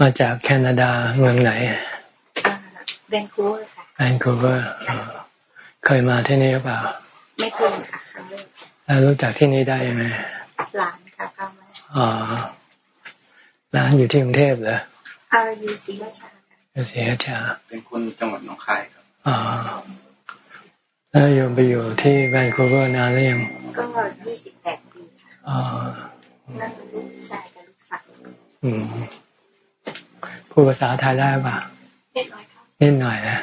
มาจากแคนาดาเมืองไหนแวนคูเวอร์ค่ะแวนคูเวอร์เคยมาที่นี่หรือเปล่า ไม่เคยค่ะครั้งแรกแล้วรู้จักที่นี่ได้ยังไงหลานค่ะพามาอ๋อร้านอยู่ที่กรุงเทพเหรออ่าอยู่ศรีราชาอยู่ศรีราชา เป็นคนจังหวัดหนองคายครับอ๋อแล้วอยู่ไปอยู่ที่แวนคูเวอร์นานหรือยัง ก็ยี่สิบแปดปีอ๋อนั่นลูกชายกับลูกสาวอืม พูดภาษาไทยได้ปะนิดหน่อยครับนิดหน่อยนะ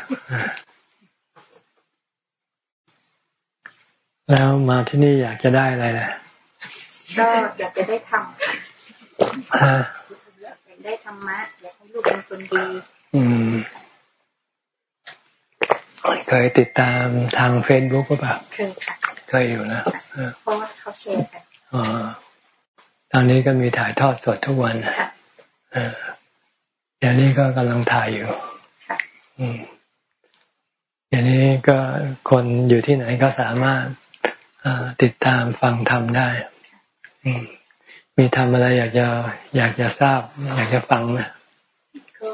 แล้วมาที่นี่อยากจะได้อะไรล่ะก็อยากจะได้ทำค่ะอยากได้ธรรมะอยากให้ลูกเป็นคนดี อืมเคยติดตามทางเฟซบุ๊กหรือเปล่าเคยค่ะเคยอยู่นะเพราะว่าเขาแชร์กันอ๋อตอนนี้ก็มีถ่ายทอดสดทุกวันค่ะเดี๋ยวนี้ก็กำลังถ่ายอยู่ค่ะเดี๋ยวนี้ก็คนอยู่ที่ไหนก็สามารถติดตามฟังทำได้มีทำอะไรอยากจะอยากจะทราบ อยากจะฟังไหมก็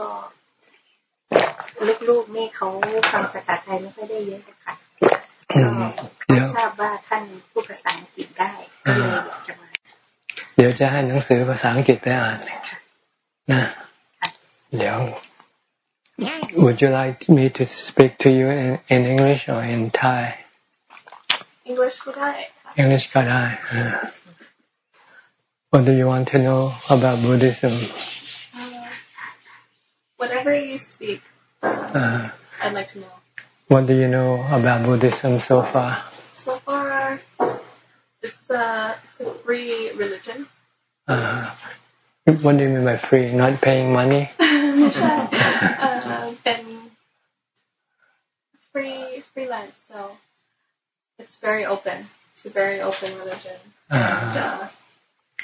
ลูกๆนี่เขาฟังภาษาไทยไม่ค่อยได้เยอะค่ะก็ทราบว่าท่านพูดภาษาอังกฤษได้ก็เลยอยากจะมาเดี๋ยวจะให้หนังสือภาษาอังกฤษไปอ่านนะ เดี๋ยว Would you like me to speak to you in, in English or in Thai? English ก็ได้ English ก็ได้ What do you want to know about Buddhism? Uh, whatever you speak, uh, I'd like to know. What do you know about Buddhism so far? So far, it's a, it's a free religion. Uh, what do you mean by free? Not paying money? uh, and free freelance, so it's very open. It's a very open religion and uh,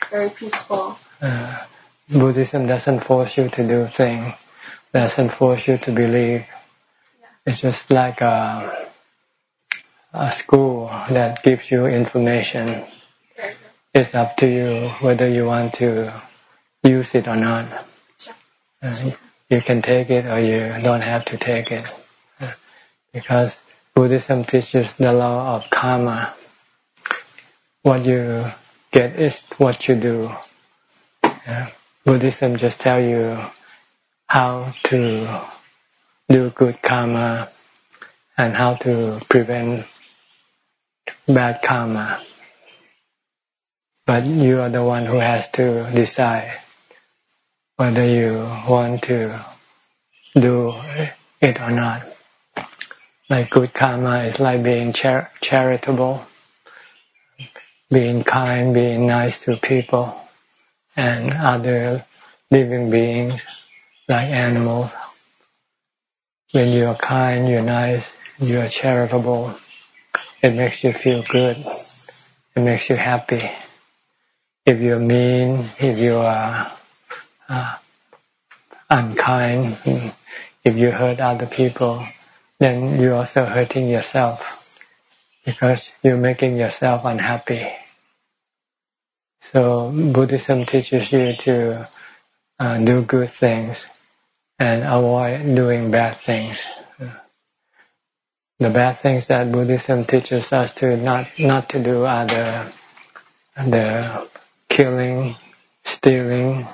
very peaceful. Uh, Buddhism doesn't force you to do things, doesn't force you to believe. Yeah. It's just like a, a school that gives you information. It's up to you whether you want to use it or not. Uh, you can take it or you don't have to take it. Uh, because Buddhism teaches the law of karma. What you get is what you do. Yeah. Buddhism just tell you how to do good karma and how to prevent bad karma. But you are the one who has to decide whether you want to do it or not. Like good karma is like being char charitable, being kind, being nice to people and other living beings like animals. When you are kind, you're nice, you are charitable, it makes you feel good. It makes you happy. If you're mean, if you are unkind, if you hurt other people, then you're also hurting yourself because you're making yourself unhappy. So Buddhism teaches you to uh, do good things and avoid doing bad things. The bad things that Buddhism teaches us to not not to do are the the killing, stealing,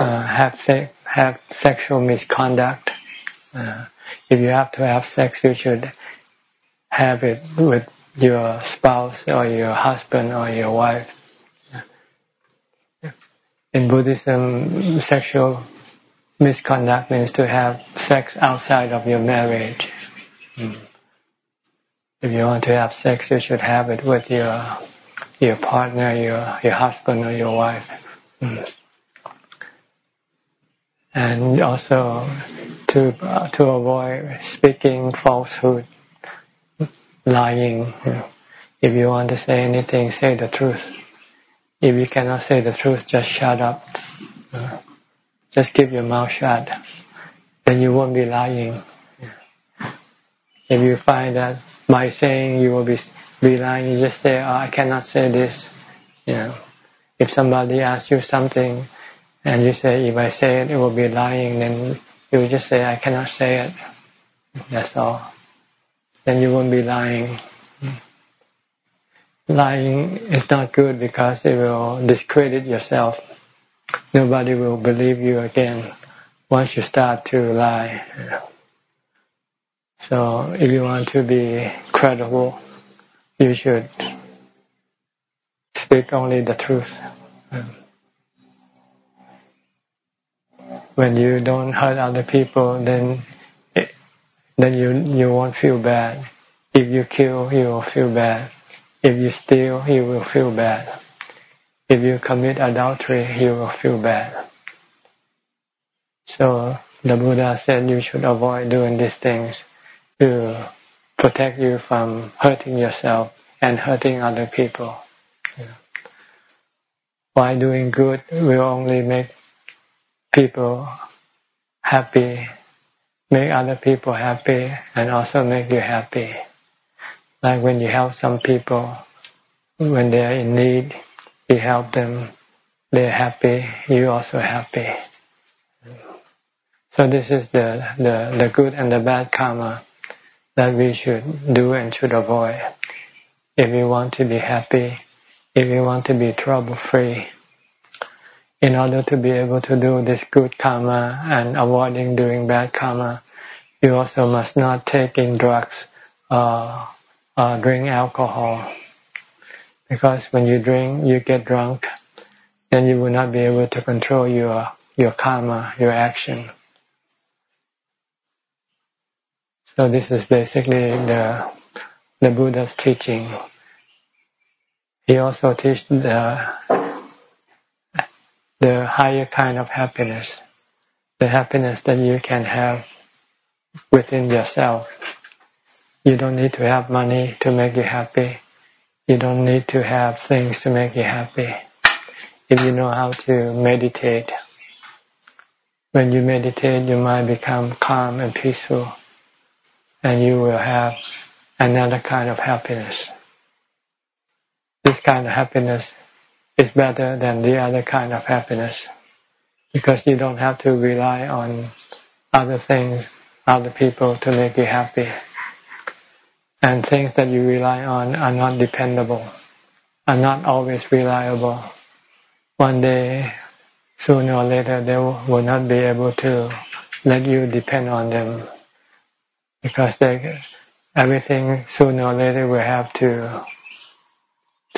uh, have se- have sexual misconduct. Uh, if you have to have sex, you should have it with your spouse or your husband or your wife. In Buddhism, sexual misconduct means to have sex outside of your marriage. Mm. If you want to have sex, you should have it with your your partner, your your husband or your wife. Mm. And also, to uh, to avoid speaking falsehood, lying. If you want to say anything, say the truth. If you cannot say the truth, just shut up. Just keep your mouth shut. Then you won't be lying. If you find that by saying you will be be lying, you just say, oh, "I cannot say this." You know, if somebody asks you something and you say, if I say it, it will be lying, then you just say, I cannot say it. That's all. Then you won't be lying. Lying is not good because it will discredit yourself. Nobody will believe you again once you start to lie. So if you want to be credible, you should speak only the truth. When you don't hurt other people, then then you you won't feel bad. If you kill, you will feel bad. If you steal, you will feel bad. If you commit adultery, you will feel bad. So the Buddha said you should avoid doing these things to protect you from hurting yourself and hurting other people. By doing good will only make people happy, make other people happy, and also make you happy. Like when you help some people, when they are in need, you help them, they're happy, you also happy. So this is the, the, the good and the bad karma that we should do and should avoid if we want to be happy, if we want to be trouble-free. In order to be able to do this good karma and avoiding doing bad karma, you also must not take in drugs or, or drink alcohol. Because when you drink, you get drunk, then you will not be able to control your your karma, your action. So this is basically the the Buddha's teaching. He also teach the the higher kind of happiness, the happiness that you can have within yourself. You don't need to have money to make you happy. You don't need to have things to make you happy. If you know how to meditate, when you meditate, your mind become calm and peaceful and you will have another kind of happiness. This kind of happiness is better than the other kind of happiness because you don't have to rely on other things, other people to make you happy. And things that you rely on are not dependable, are not always reliable. One day, sooner or later, they will not be able to let you depend on them because they, everything sooner or later will have to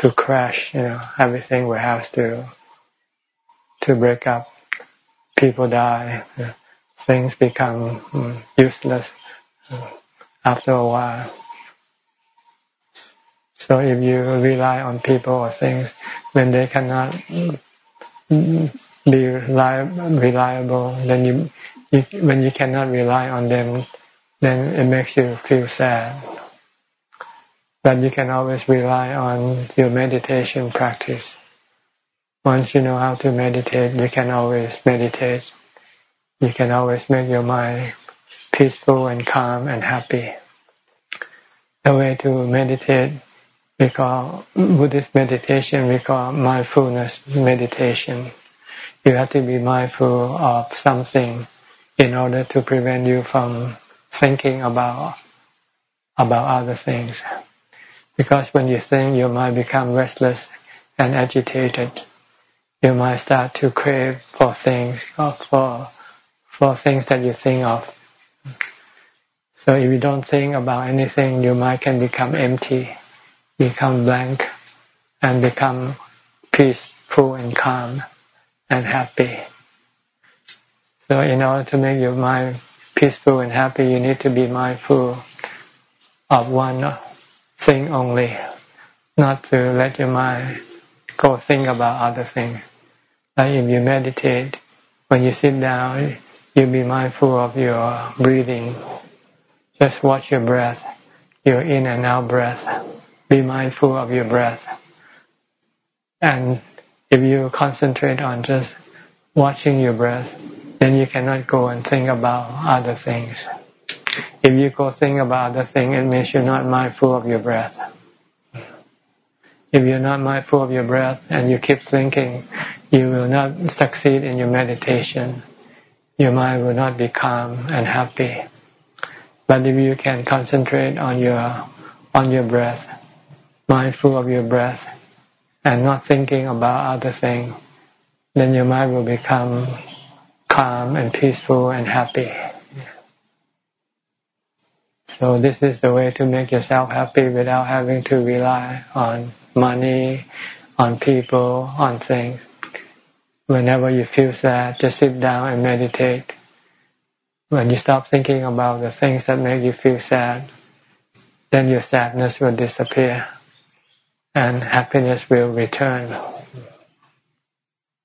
to crash. You know, everything will have to to break up. People die. Things become mm, useless mm, after a while. So if you rely on people or things when they cannot be reliable, then you, you when you cannot rely on them, then it makes you feel sad. But you can always rely on your meditation practice. Once you know how to meditate, you can always meditate. You can always make your mind peaceful and calm and happy. The way to meditate, we call Buddhist meditation, we call mindfulness meditation. You have to be mindful of something in order to prevent you from thinking about about other things. Because when you think, your mind become restless and agitated. You might start to crave for things, or for for things that you think of. So if you don't think about anything, your mind can become empty, become blank, and become peaceful and calm and happy. So in order to make your mind peaceful and happy, you need to be mindful of one thing only, not to let your mind go think about other things. Like if you meditate, when you sit down, you be mindful of your breathing. Just watch your breath, your in and out breath. Be mindful of your breath. And if you concentrate on just watching your breath, then you cannot go and think about other things. If you go think about other things, it means you're not mindful of your breath. If you're not mindful of your breath and you keep thinking, you will not succeed in your meditation. Your mind will not be calm and happy. But if you can concentrate on your on your breath, mindful of your breath, and not thinking about other things, then your mind will become calm and peaceful and happy. So this is the way to make yourself happy without having to rely on money, on people, on things. Whenever you feel sad, just sit down and meditate. When you stop thinking about the things that make you feel sad, then your sadness will disappear and happiness will return.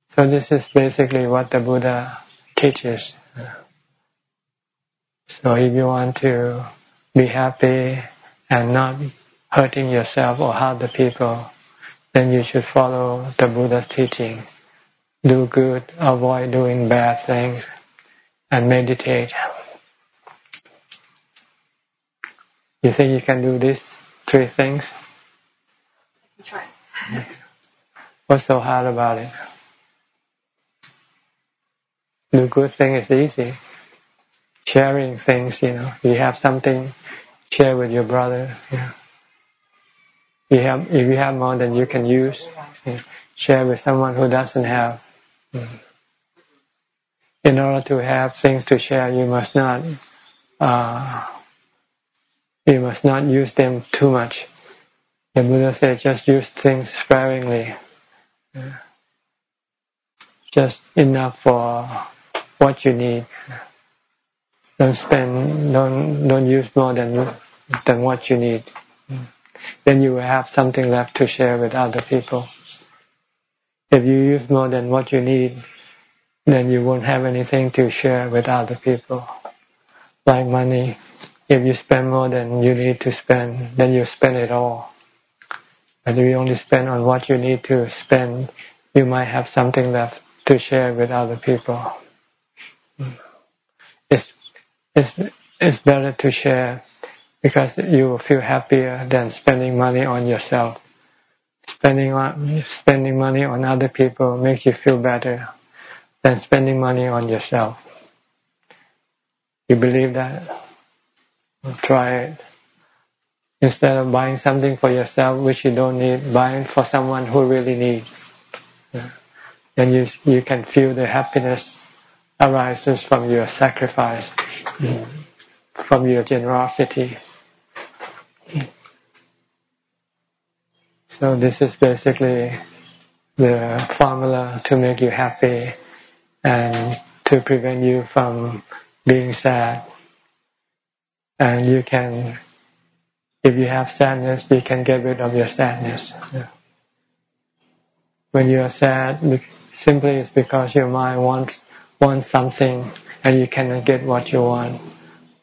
So this is basically what the Buddha teaches. So if you want to be happy and not hurting yourself or other people, then you should follow the Buddha's teaching do good, avoid doing bad things, and meditate. You think you can do these three things? I can try. What's so hard about it? Do good thing is easy. Sharing things, you know, you have something, share with your brother. You, know. you have, if you have more than you can use, you know, share with someone who doesn't have. In order to have things to share, you must not uh, you must not use them too much. The Buddha said, just use things sparingly, just enough for what you need. Don't spend, don't don't use more than than what you need. Then you will have something left to share with other people. If you use more than what you need, then you won't have anything to share with other people. Like money, if you spend more than you need to spend, then you spend it all. But if you only spend on what you need to spend, you might have something left to share with other people. It's, it's, it's better to share because you will feel happier than spending money on yourself spending on spending money on other people makes you feel better than spending money on yourself. You believe that? Try it. Instead of buying something for yourself which you don't need, buy it for someone who really needs. Then you you can feel the happiness arises from your sacrifice, from your generosity. So this is basically the formula to make you happy and to prevent you from being sad. And you can, if you have sadness, you can get rid of your sadness. When you are sad, simply it's because your mind wants wants something and you cannot get what you want,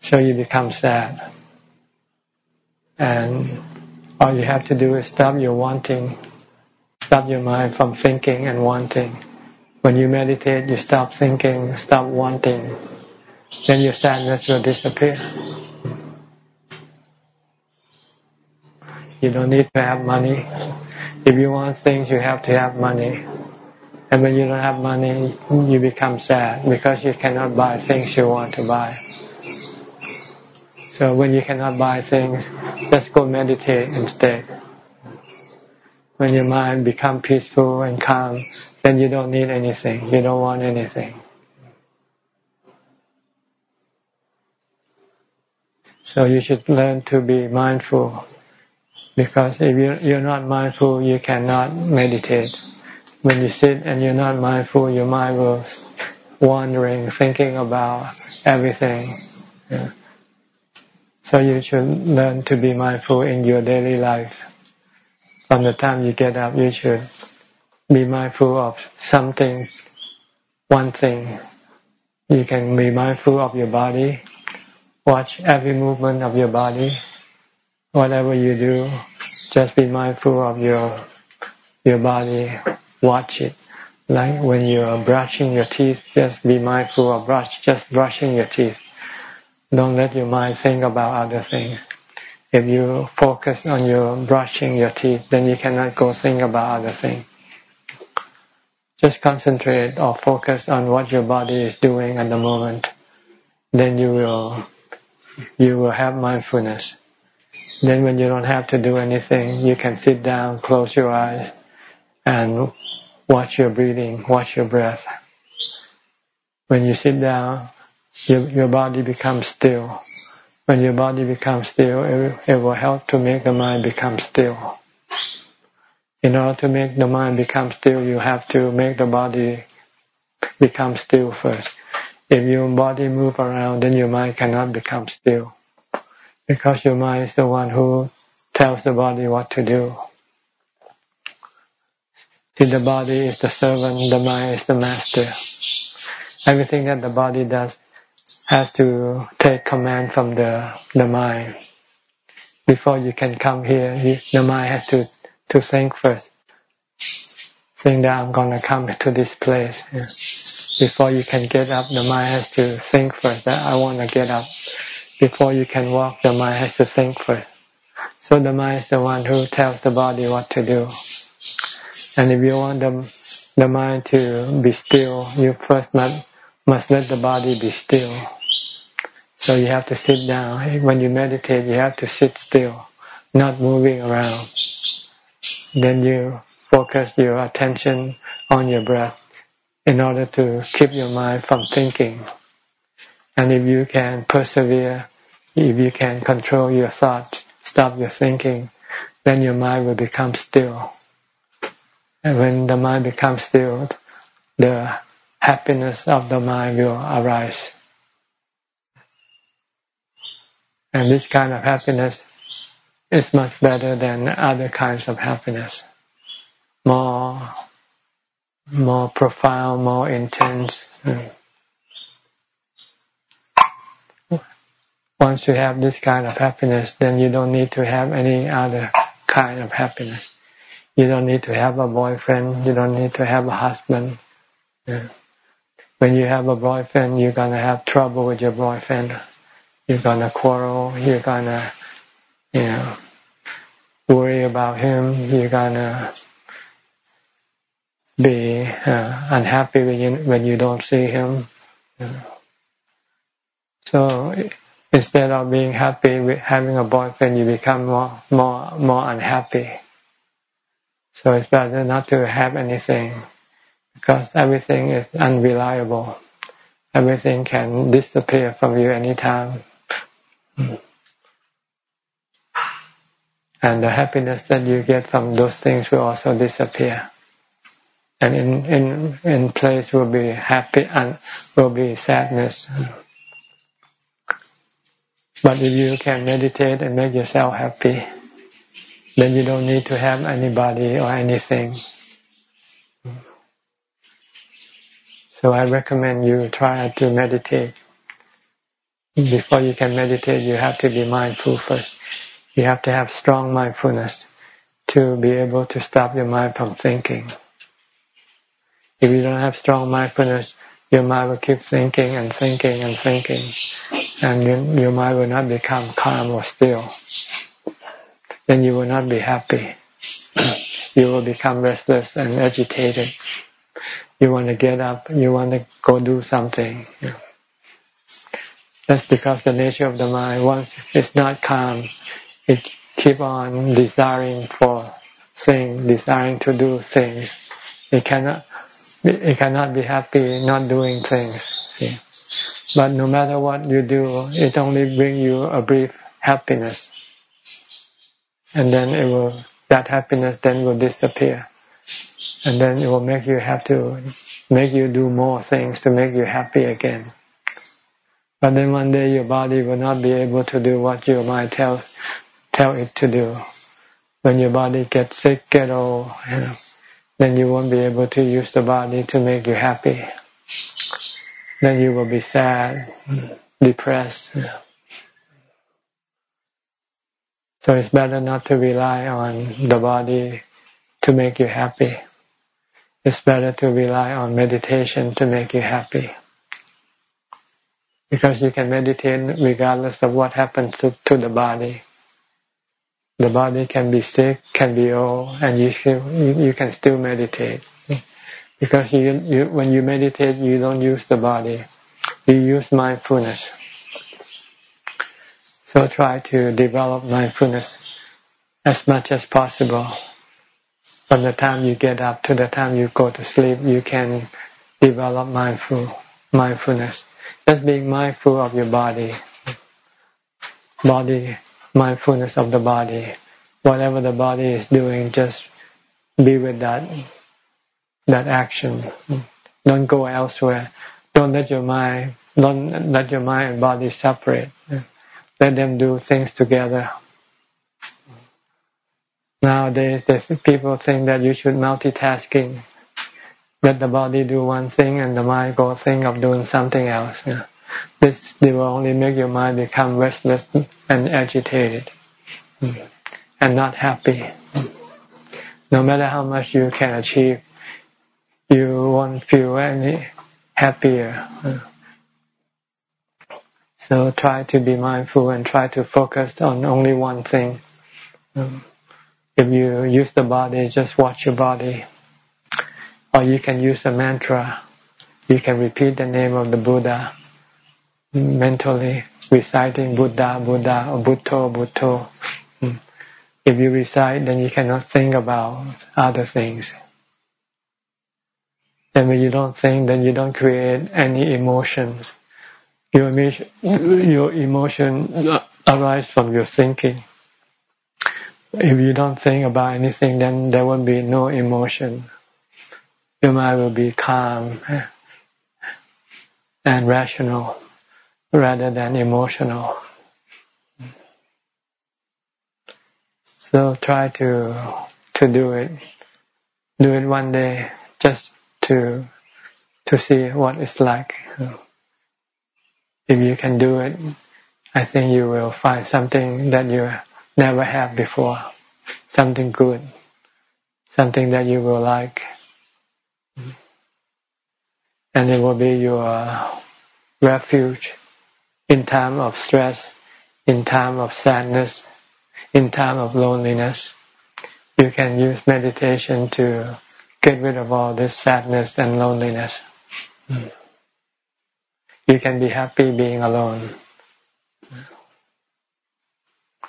so you become sad. And all you have to do is stop your wanting, stop your mind from thinking and wanting. When you meditate, you stop thinking, stop wanting, then your sadness will disappear. You don't need to have money. If you want things, you have to have money. And when you don't have money, you become sad because you cannot buy things you want to buy. So when you cannot buy things, just go meditate instead. When your mind become peaceful and calm, then you don't need anything. You don't want anything. So you should learn to be mindful. Because if you're not mindful, you cannot meditate. When you sit and you're not mindful, your mind will wandering, thinking about everything. Yeah. So you should learn to be mindful in your daily life. From the time you get up, you should be mindful of something, one thing. You can be mindful of your body. Watch every movement of your body. Whatever you do, just be mindful of your your body. Watch it. Like when you are brushing your teeth, just be mindful of brush, just brushing your teeth don't let your mind think about other things. If you focus on your brushing your teeth, then you cannot go think about other things. just concentrate or focus on what your body is doing at the moment. Then you will you will have mindfulness. Then when you don't have to do anything, you can sit down, close your eyes, and watch your breathing, watch your breath. When you sit down, your, your body becomes still. When your body becomes still, it, it will help to make the mind become still. In order to make the mind become still, you have to make the body become still first. If your body move around, then your mind cannot become still. Because your mind is the one who tells the body what to do. See, the body is the servant, the mind is the master. Everything that the body does has to take command from the the mind. Before you can come here, you, the mind has to to think first. Think that I'm gonna come to this place. Yeah. Before you can get up, the mind has to think first that I want to get up. Before you can walk, the mind has to think first. So the mind is the one who tells the body what to do. And if you want the, the mind to be still, you first must, must let the body be still. So you have to sit down. When you meditate, you have to sit still, not moving around. Then you focus your attention on your breath in order to keep your mind from thinking. And if you can persevere, if you can control your thoughts, stop your thinking, then your mind will become still. And when the mind becomes still, the happiness of the mind will arise. And this kind of happiness is much better than other kinds of happiness. More more profound, more intense. Once you have this kind of happiness, then you don't need to have any other kind of happiness. You don't need to have a boyfriend. You don't need to have a husband. When you have a boyfriend, you're gonna have trouble with your boyfriend. You're gonna quarrel. You're gonna, you know, worry about him. You're gonna be uh, unhappy when you when you don't see him. So instead of being happy with having a boyfriend, you become more more more unhappy. So it's better not to have anything because everything is unreliable. Everything can disappear from you anytime. And the happiness that you get from those things will also disappear and in in in place will be happy and will be sadness. But if you can meditate and make yourself happy, then you don't need to have anybody or anything. So I recommend you try to meditate. Before you can meditate, you have to be mindful first. You have to have strong mindfulness to be able to stop your mind from thinking. If you don't have strong mindfulness, your mind will keep thinking and thinking and thinking, and your, your mind will not become calm or still. Then you will not be happy. you will become restless and agitated. You want to get up, you want to go do something. That's because the nature of the mind, once it's not calm, it keep on desiring for things, desiring to do things. It cannot it cannot be happy not doing things. See? But no matter what you do, it only bring you a brief happiness, and then it will that happiness then will disappear, and then it will make you have to make you do more things to make you happy again. But then one day your body will not be able to do what your mind tell tell it to do. When your body gets sick, get old, you know, then you won't be able to use the body to make you happy. Then you will be sad, depressed. So it's better not to rely on the body to make you happy. It's better to rely on meditation to make you happy. Because you can meditate regardless of what happens to, to the body the body can be sick, can be old, and you, you, you can still meditate. because you, you when you meditate, you don't use the body, you use mindfulness. So try to develop mindfulness as much as possible. From the time you get up to the time you go to sleep, you can develop mindful mindfulness. Just being mindful of your body, body mindfulness of the body. Whatever the body is doing, just be with that that action. Don't go elsewhere. Don't let your mind don't let your mind and body separate. Let them do things together. Nowadays, people think that you should multitasking. Let the body do one thing and the mind go think of doing something else. This will only make your mind become restless and agitated mm, and not happy. No matter how much you can achieve, you won't feel any happier. So try to be mindful and try to focus on only one thing. Um, if you use the body, just watch your body. Or you can use a mantra. You can repeat the name of the Buddha mentally, reciting Buddha, Buddha, or Buddho, Buddho. Hmm. If you recite, then you cannot think about other things. And when you don't think, then you don't create any emotions. Your emotion, your emotion from your thinking. If you don't think about anything, then there will be no emotion. Your mind will be calm and rational rather than emotional. So try to to do it. Do it one day just to to see what it's like. If you can do it, I think you will find something that you never had before, something good, something that you will like, and it will be your refuge in time of stress, in time of sadness, in time of loneliness. You can use meditation to get rid of all this sadness and loneliness. You can be happy being alone.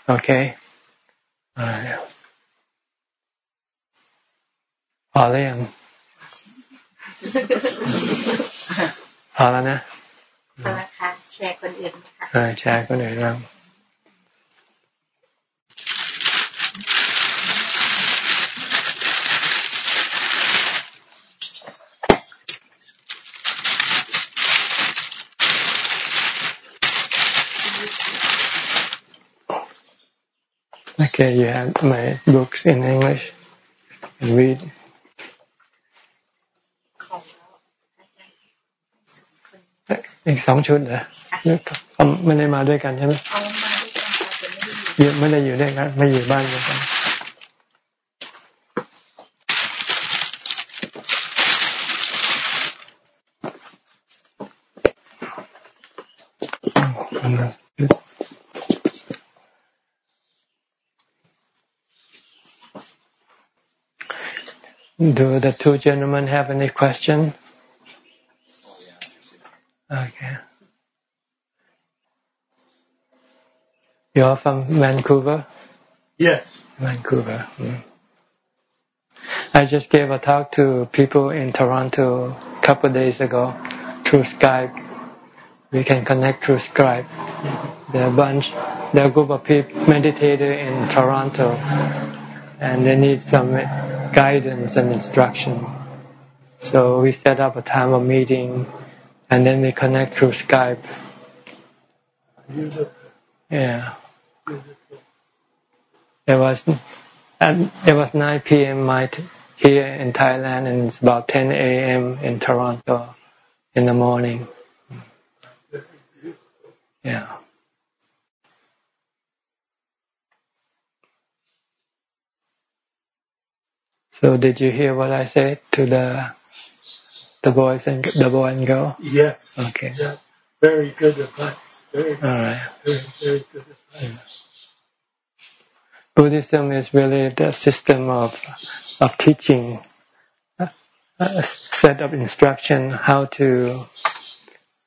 Okay? พอแล้วยังพอแล้วนะพอแล้วค่ะแชร์คนอื่นค่ะแชร์คนอื่นบ้าง Okay, you have my books in English. And read. อีกสองชุดเหรอไม่ได้มาด้วยกันใช่ไหมไม่ได้อยู่ด้วยกัน ไม่อยู่บ้านด้วยกัน Do the two gentlemen have any question? Okay. You're from Vancouver? Yes. Vancouver. Mm. I just gave a talk to people in Toronto a couple of days ago through Skype. We can connect through Skype. There are a bunch, there are a group of people meditator in Toronto, and they need some guidance and instruction. So we set up a time of meeting and then we connect through Skype. Yeah. It was and it was 9 p.m. my here in Thailand and it's about 10 a.m. in Toronto in the morning. Yeah. So did you hear what I said to the the boys and the boy and girl? Yes. Okay. Yeah. Very good advice. Very, All right. Very, very good advice. Buddhism is really the system of of teaching uh, a set of instruction how to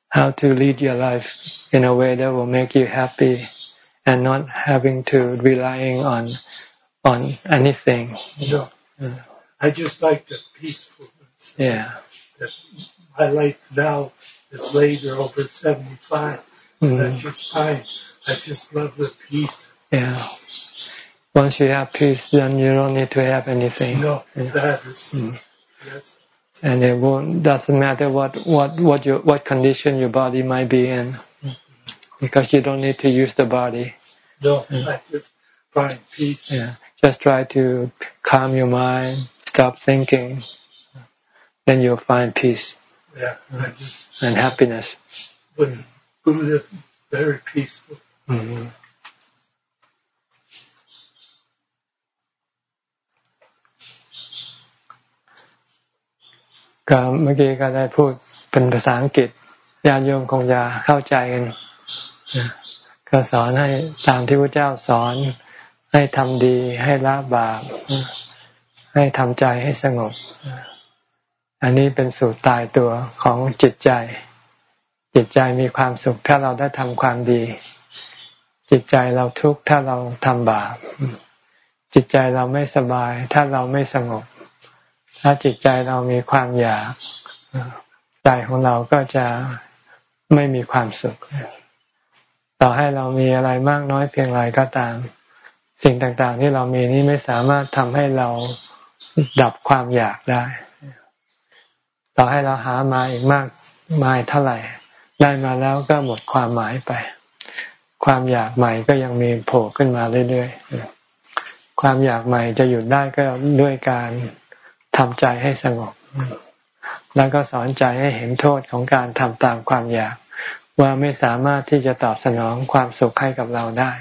how to lead your life in a way that will make you happy and not having to relying on on anything. No, I just like the peacefulness. Yeah. That my life now is later over 75. Mm. That's just fine. I just love the peace. Yeah. Once you have peace, then you don't need to have anything. No, Yeah. that is, Mm. that's, and it won't doesn't matter what what what your what condition your body might be in because you don't need to use the body no, I just find peace. yeah just try to calm your mind stop thinking then you'll find peace Yeah, I just, and happiness with Buddha, very peaceful. mm-hmm. ก็เมื่อกี้ก็ได้พูดเป็นภาษาอังกฤษญาติโยมคงจะเข้าใจกันนะก็สอนให้ตามที่พระเจ้าสอน ให้ทำดีให้ละบาป ให้ทำใจให้สงบ อันนี้เป็นสูตรตายตัวของจิตใจ จิตใจมีความสุขถ้าเราได้ทำความดี จิตใจเราทุกข์ถ้าเราทำบาป จิตใจเราไม่สบาย ถ้าเราไม่สงบ ถ้าจิตใจเรามีความอยาก ใจของเราก็จะไม่มีความสุข ต่อให้เรามีอะไรมากน้อยเพียงไรก็ตาม สิ่งต่างๆ ที่เรามีนี้ไม่สามารถทำให้เราดับความอยากได้ ต่อให้เราหามาอีกมากมายเท่าไหร่ ได้มาแล้วก็หมดความหมายไป ความอยากใหม่ก็ยังมีโผล่ขึ้นมาเรื่อยๆ ความอยากใหม่จะหยุดได้ก็ด้วยการทำใจให้สงบ แล้วก็สอนใจให้เห็นโทษของการทำตามความอยาก ว่าไม่สามารถที่จะตอบสนองความสุขให้กับเราได้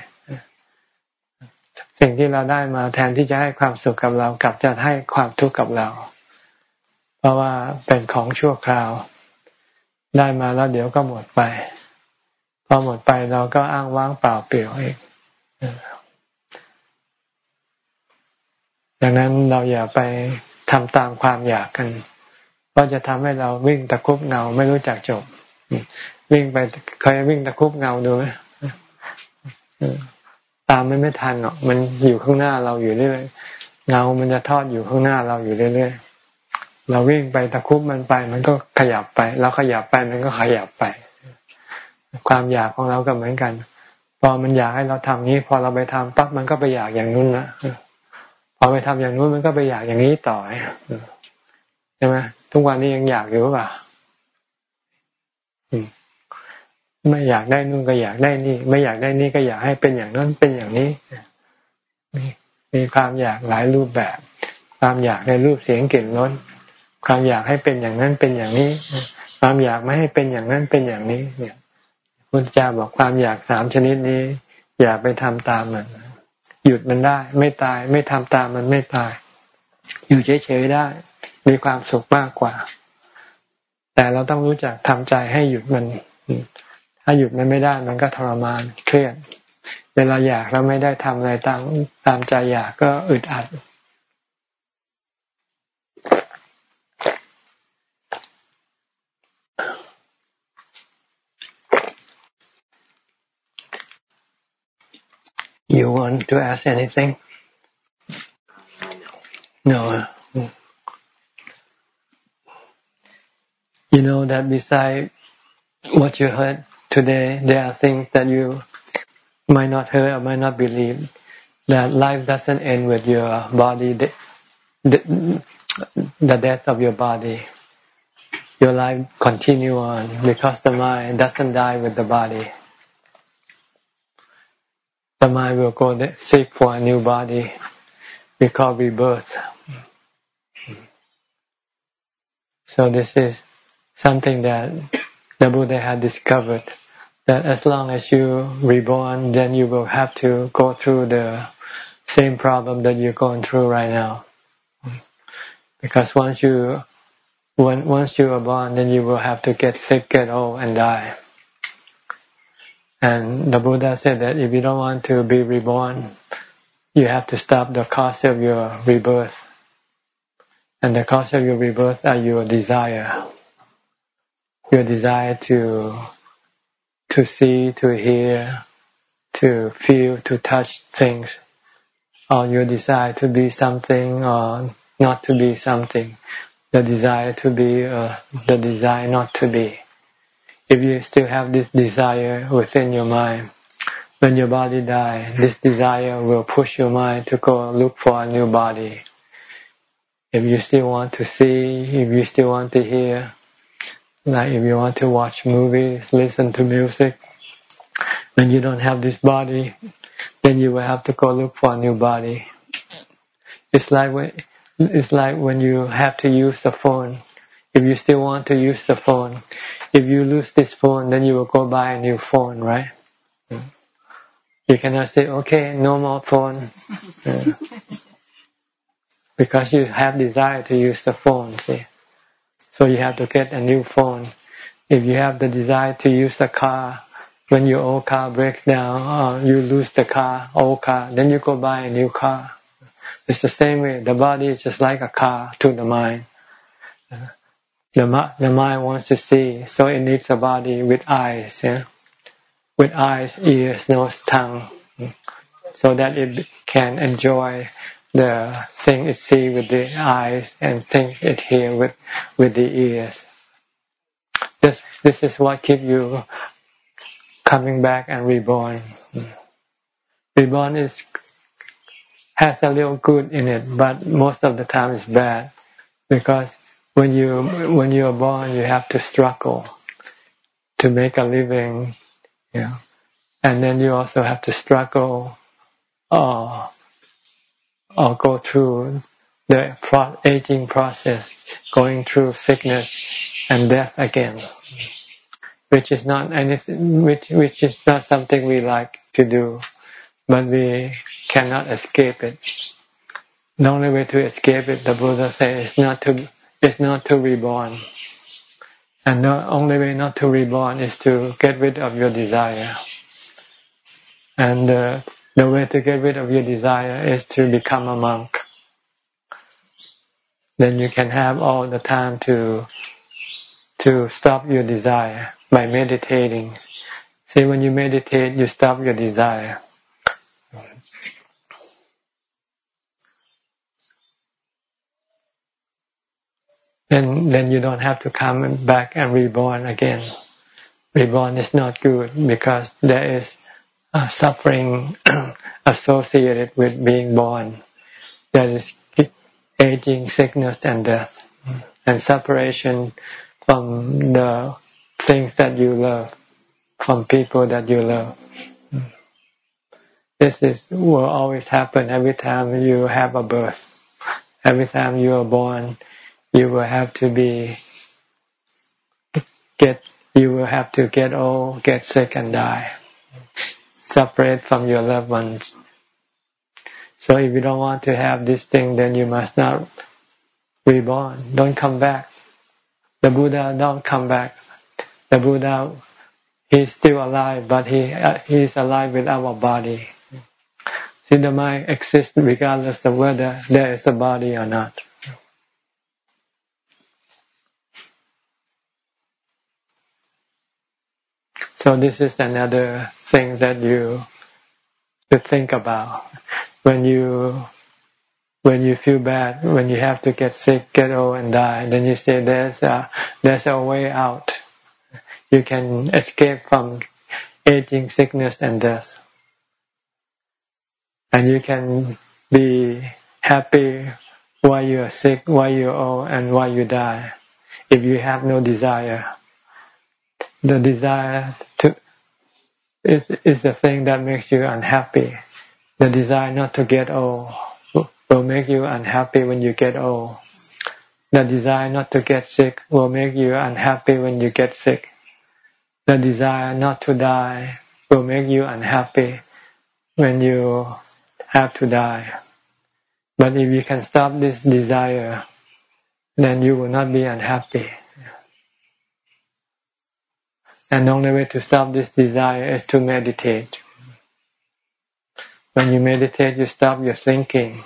สิ่งที่เราได้มาแทนที่จะให้ความสุขกับเรากลับจะให้ความทุกข์กับเรา เพราะว่าเป็นของชั่วคราว ได้มาแล้วเดี๋ยวก็หมดไป พอหมดไปเราก็อ้างว้างเปล่าเปลี่ยวเองดังนั้นเราอย่าไปทำตามความอยากกันเพราะจะทำให้เราวิ่งตะคุบเงาไม่รู้จักจบ วิ่งไปเคยวิ่งตะคุบเงาดูไหม ตามมันไม่ทันหรอกมันอยู่ข้างหน้าเราอยู่เรื่อยเงามันจะทอดอยู่ข้างหน้าเราอยู่เรื่อยๆเราวิ่งไปตะคุบมันไป มันก็ขยับไป เราขยับไปมันก็ขยับไป ความอยากของเราก็เหมือนกัน พอมันอยากให้เราทำนี้ พอเราไปทำปั๊บมันก็ไปอยากอย่างนู้นนะพอไปทำอย่างนู้นมันก็ไปอยากอย่างนี้ต่อใช่ไหมทุกวันนี้ยังอยากอยู่เปล่า ไม่อยากได้นู่นก็อยากได้นี่ ไม่อยากได้นี่ก็อยากให้เป็นอย่างนั้นเป็นอย่างนี้มีมีความอยากหลายรูปแบบ ความอยากในรูปเสียงกลิ่นรสความอยากให้เป็นอย่างนั้นเป็นอย่างนี้ ความอยากไม่ให้เป็นอย่างนั้นเป็นอย่างนี้ เนี่ยพุทธเจ้าบอกความอยากสามชนิดนี้ อย่าไปทำตามมัน หยุดมันได้ ไม่ตายไม่ทำตามมันไม่ตาย อยู่เฉยๆได้ มีความสุขมากกว่า แต่เราต้องรู้จักทำใจให้หยุดมัน ถ้าหยุดมันไม่ได้มันก็ทรมานเครียดเวลาอยากแล้วไม่ได้ทำอะไรตามตามใจอยากก็อึดอัด You want to ask anything? No. You know that beside what you heard today, there are things that you might not hear or might not believe. That life doesn't end with your body, the, the, the death of your body. Your life continue on because the mind doesn't die with the body. The mind will go seek for a new body. We call rebirth. So this is something that the Buddha had discovered that as long as you reborn, then you will have to go through the same problem that you're going through right now. Because once you when, once you are born, then you will have to get sick, get old, and die. And the Buddha said that if you don't want to be reborn, you have to stop the cause of your rebirth. And the cause of your rebirth are your desire. Your desire to to see, to hear, to feel, to touch things, or your desire to be something or not to be something, the desire to be or the desire not to be. If you still have this desire within your mind, when your body dies, this desire will push your mind to go look for a new body. If you still want to see, if you still want to hear, like if you want to watch movies, listen to music, when you don't have this body, then you will have to go look for a new body. It's like when, it's like when you have to use the phone. If you still want to use the phone, if you lose this phone, then you will go buy a new phone, right? You cannot say, okay, no more phone. because you have desire to use the phone, see. So you have to get a new phone. If you have the desire to use the car, when your old car breaks down, or you lose the car, old car, then you go buy a new car. It's the same way. The body is just like a car to the mind. The, the mind wants to see, so it needs a body with eyes. Yeah? with eyes, ears, nose, tongue, so that it can enjoy the thing it see with the eyes and thing it hear with with the ears. This this is what keep you coming back and reborn. Reborn is has a little good in it, but most of the time it's bad because when you when you are born, you have to struggle to make a living yeah. And then you also have to struggle or, or go through the aging process, going through sickness and death again, which is not anything, which, which is not something we like to do, but we cannot escape it. The only way to escape it, the Buddha says, is not to, is not to reborn. And the only way not to reborn is to get rid of your desire. And uh, the way to get rid of your desire is to become a monk. Then you can have all the time to to stop your desire by meditating. See, when you meditate, you stop your desire. then then you don't have to come back and reborn again. Reborn is not good because there is suffering associated with being born. That is aging, sickness, and death, and separation from the things that you love, from people that you love. This is will always happen every time you have a birth. Every time you are born, you will have to be get you will have to get old, get sick, and die. Separate from your loved ones. So if you don't want to have this thing, then you must not reborn. Don't come back. The Buddha don't come back. The Buddha, he's still alive, but he uh, he's alive with our body. See, the mind exists regardless of whether there is a body or not. So this is another thing that you to think about when you when you feel bad, when you have to get sick, get old, and die. Then you say there's a there's a way out. You can escape from aging, sickness, and death, and you can be happy while you are sick, while you're old, and while you die. If you have no desire the desire to is is the thing that makes you unhappy. The desire not to get old will make you unhappy when you get old. The desire not to get sick will make you unhappy when you get sick. The desire not to die will make you unhappy when you have to die. But if you can stop this desire, then you will not be unhappy. And the only way to stop this desire is to meditate. When you meditate, you stop your thinking.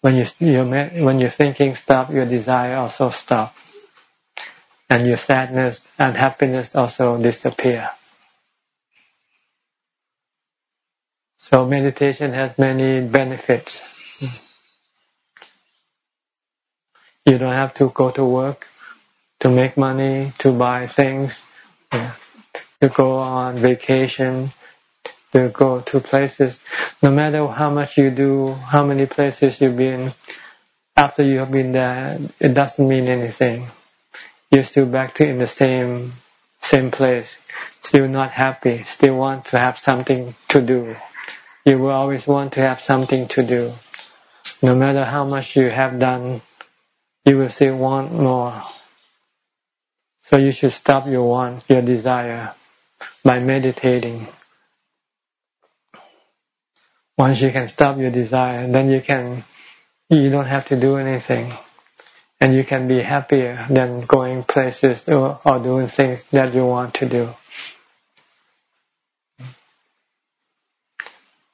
When you you when you're thinking stop, your desire also stop, and your sadness and happiness also disappear. So meditation has many benefits. You don't have to go to work to make money, to buy things, to go on vacation, to go to places. No matter how much you do, how many places you've been, after you have been there, it doesn't mean anything. You're still back to in the same same place, still not happy, still want to have something to do. You will always want to have something to do. No matter how much you have done, you will still want more. So you should stop your want, your desire, by meditating. Once you can stop your desire, then you can, you don't have to do anything. And you can be happier than going places or, or doing things that you want to do.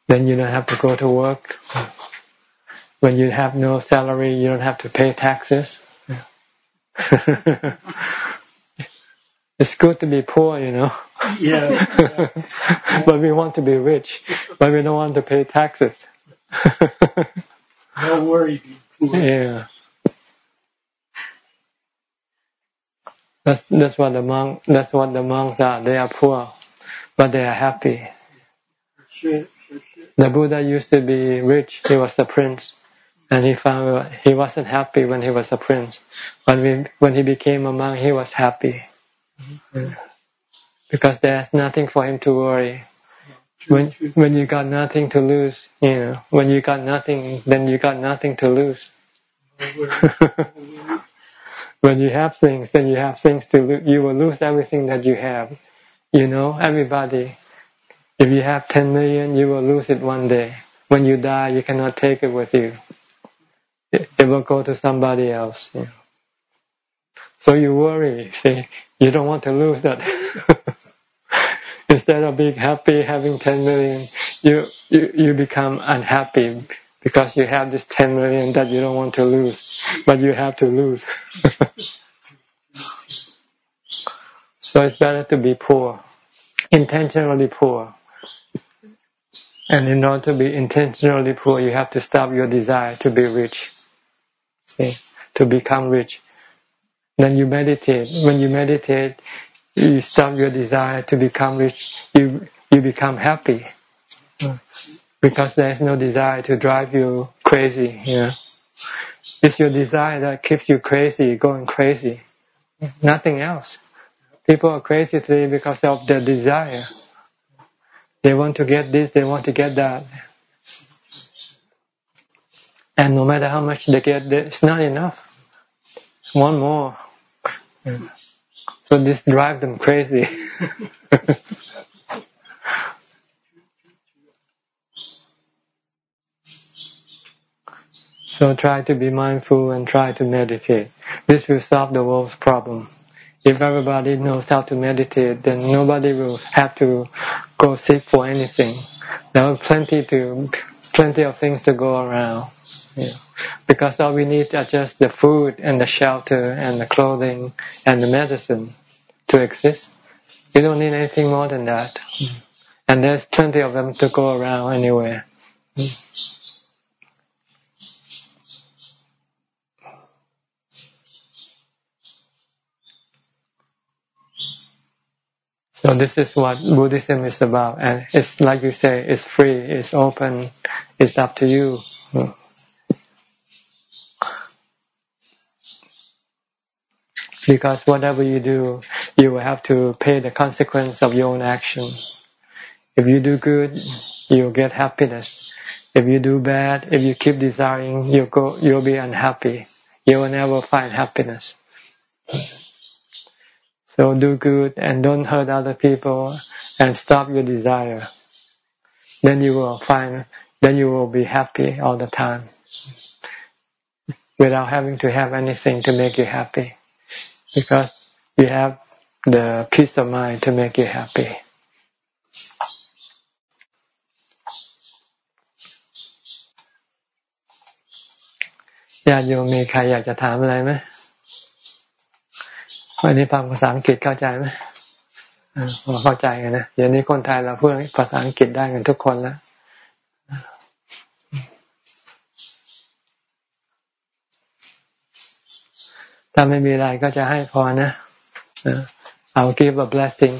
Then you don't have to go to work. When you have no salary, you don't have to pay taxes. it's good to be poor, you know. Yeah. but we want to be rich, but we don't want to pay taxes. no worry, be poor. Yeah. That's that's what the monk. That's what the monks are. They are poor, but they are happy. Sure, sure, sure. The Buddha used to be rich. He was a prince, and he found he wasn't happy when he was a prince. But when when he became a monk, he was happy. Because there's nothing for him to worry. When when you got nothing to lose, you know, when you got nothing, then you got nothing to lose. when you have things, then you have things to lose. You will lose everything that you have. You know, everybody. If you have 10 million, you will lose it one day. When you die, you cannot take it with you. It, it will go to somebody else. You know. So you worry. See, you don't want to lose that. Instead of being happy, having 10 million, you, you, you become unhappy because you have this 10 million that you don't want to lose, but you have to lose. so it's better to be poor, intentionally poor. And in order to be intentionally poor, you have to stop your desire to be rich. See, to become rich. Then you meditate. When you meditate, you stop your desire to become rich. You you become happy because there is no desire to drive you crazy. Yeah, it's your desire that keeps you crazy, going crazy. Nothing else. People are crazy today because of their desire. They want to get this, they want to get that. And no matter how much they get, it's not enough. One more. So this drives them crazy. so try to be mindful and try to meditate. This will solve the world's problem. If everybody knows how to meditate, then nobody will have to go seek for anything. There are plenty to plenty of things to go around. Yeah. Because all we need are just the food and the shelter and the clothing and the medicine to exist. We don't need anything more than that. Mm. And there's plenty of them to go around anywhere. Mm. So this is what Buddhism is about, and it's like you say, it's free, it's open, it's up to you. Mm. Because whatever you do, you will have to pay the consequence of your own action. If you do good, you'll get happiness. If you do bad, if you keep desiring, you'll go, you'll be unhappy. You will never find happiness. So do good and don't hurt other people and stop your desire. Then you will find, then you will be happy all the time without having to have anything to make you happy because you have the peace of mind to make you happy. ญาติโยมมีใครอยากจะถามอะไรไหมวันนี้ฟังภาษาอังกฤษเข้าใจไหมพอเข้าใจกันนะเดี๋ยวนี้คนไทยเราพูดภาษาอังกฤษได้กันทุกคนแล้ว ถ้าไม่มีอะไรก็จะให้พอนะเอา give a blessing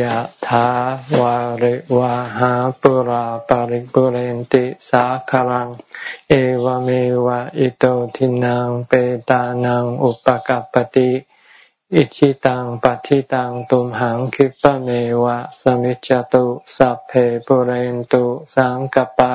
ยะถาวาริวาหาปุราปาริปุเรนติสาคารัง เอวเมวะอิโตทินังเปตานังอุปกัปติอิชิตังปัฏิตังตุมหังคิปะเมวะสมิจจตุสัพเพปุเรนตุสังกปา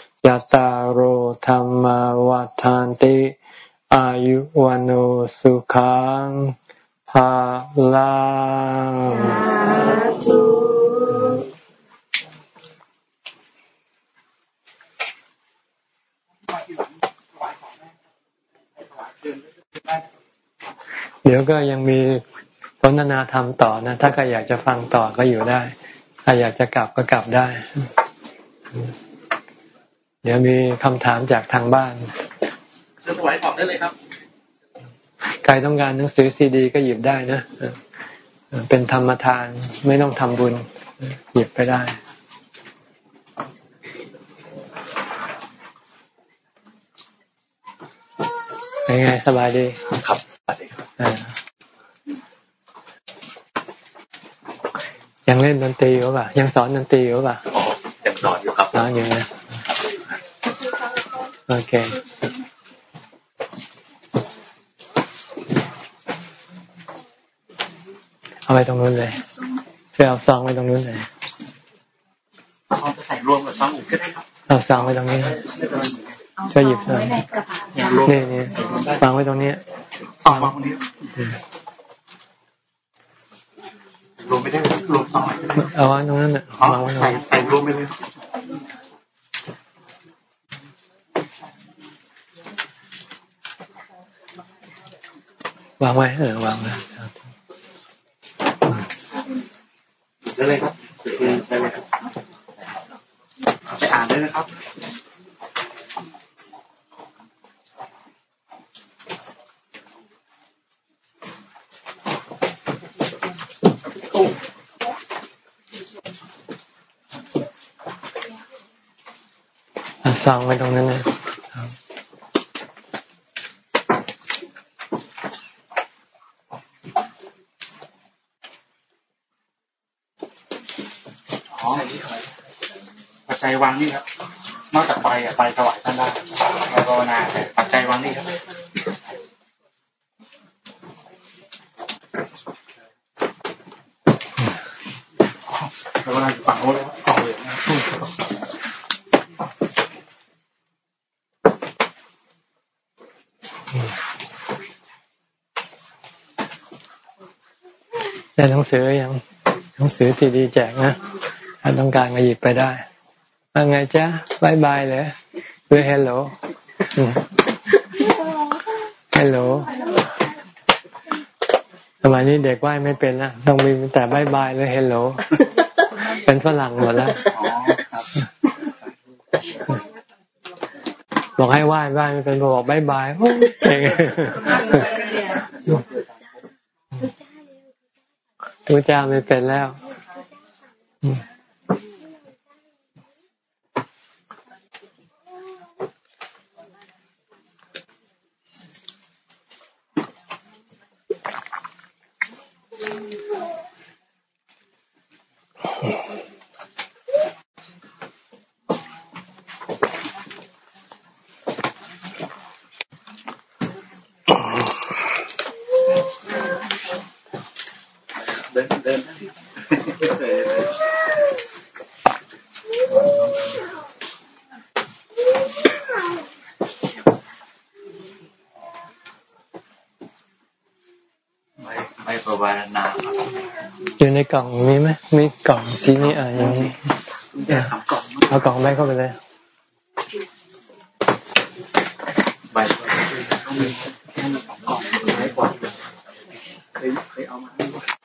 ยตารโธรรมวาทานติ อายุวันโอสุขังภาลังเดี๋ยวก็ยังมีพนนาธรรมต่อนะ ถ้าใครอยากจะฟังต่อก็อยู่ได้ถ้าอยากจะกลับก็กลับได้ เดี๋ยวมีคำถามจากทางบ้านเชิญถวายของได้เลยครับ ใครต้องการหนังสือซีดี ก็หยิบได้นะ เป็นธรรมทานไม่ต้องทำบุญ หยิบไปได้เป็นไงสบายดีครับสบายดีครับยังเล่นดนตรีอยู่ป่ะ ยังสอนดนตรีอยู่ป่ะยังสอนอยู่ครับสอนอยู่นะ โอเคเอาไปตรงนู้นเลยเพื่อเอาซองไว้ตรงนู้นเลยซองจะใส่รวมกับซองอื่นก็ได้ครับเอาซองไว้ตรงนี้ช่วยหยิบซองนี่นี่วางไว้ตรงนี้ซองวางตรงนี้รวมไม่ได้รวมซองเอาไว้ตรงนั้นอะวางไว้ใส่ใส่รวมไปเลย วางไว้เออวางไว้ได้เลยครับได้เลยครับไปอ่านได้นะครับซองไว้ตรงนั้นนะ ปัจจัยวางนี่ครับ นอกจากไปอะไปถวายท่านได้ภาวนาแต่ปัจจัยวางนี่ครับภาวนาฝั่งโน้นฝั่งเลยได้หนังสือยังหนังสือซีดีแจกนะ ถ้าต้องการก็หยิบไปได้ว่าไงจ๊ะบายบายเลยหรือ hello hello สมัยนี้เด็กไหว้ไม่เป็นละต้องมีแต่บายบายหรือ hello เป็นฝรั่งหมดแล้วบอกให้ไหว้ไหว้ไม่เป็นบอกบายบายเองทุจ้าไม่เป็นแล้วว ไม่เข้าไปเลยใบ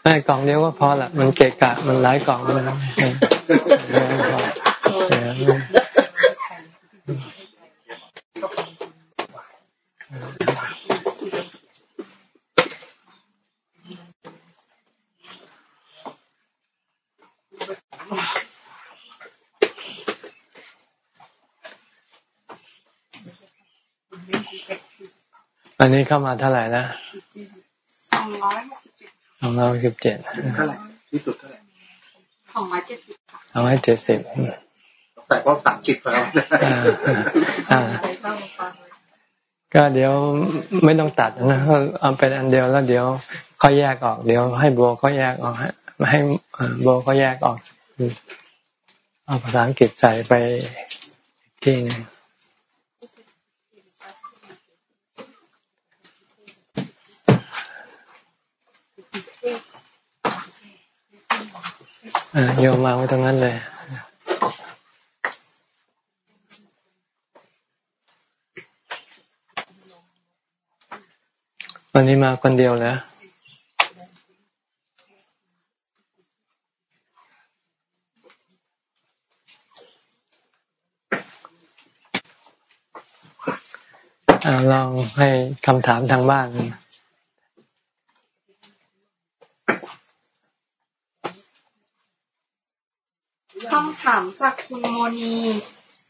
ไม่กล่องเดียวก็พอละมันเกะกะมันหลายกล่องเลยนะ นนี้เข้ามาเท่าไหร่นะสองร้อยหกสิบเจ็ดสองร้อยสิบเจ็ดเท่าไหร่ที่สุดเท่าไหร่สองร้อยเจ็ดสิบค่ะสองร้อยเจ็ดสิบแต่ว่าสั่งจิตแล้วอ่าอ่าก็เดี๋ยวไม่ต้องตัดนะเอาเป็นอันเดียวแล้วเดี๋ยวเขาแยกออก เดี๋ยวให้โบเขาแยกออกให้ให้โบเขาแยกออกเอาภาษาอังกฤษใส่ไปอีกที่หนึง โยมมาไว้ตรงนั้นเลยวันนี้มาคนเดียวแล้วอ่าลองให้คำถามทางบ้าน คำถามจากคุณโมนี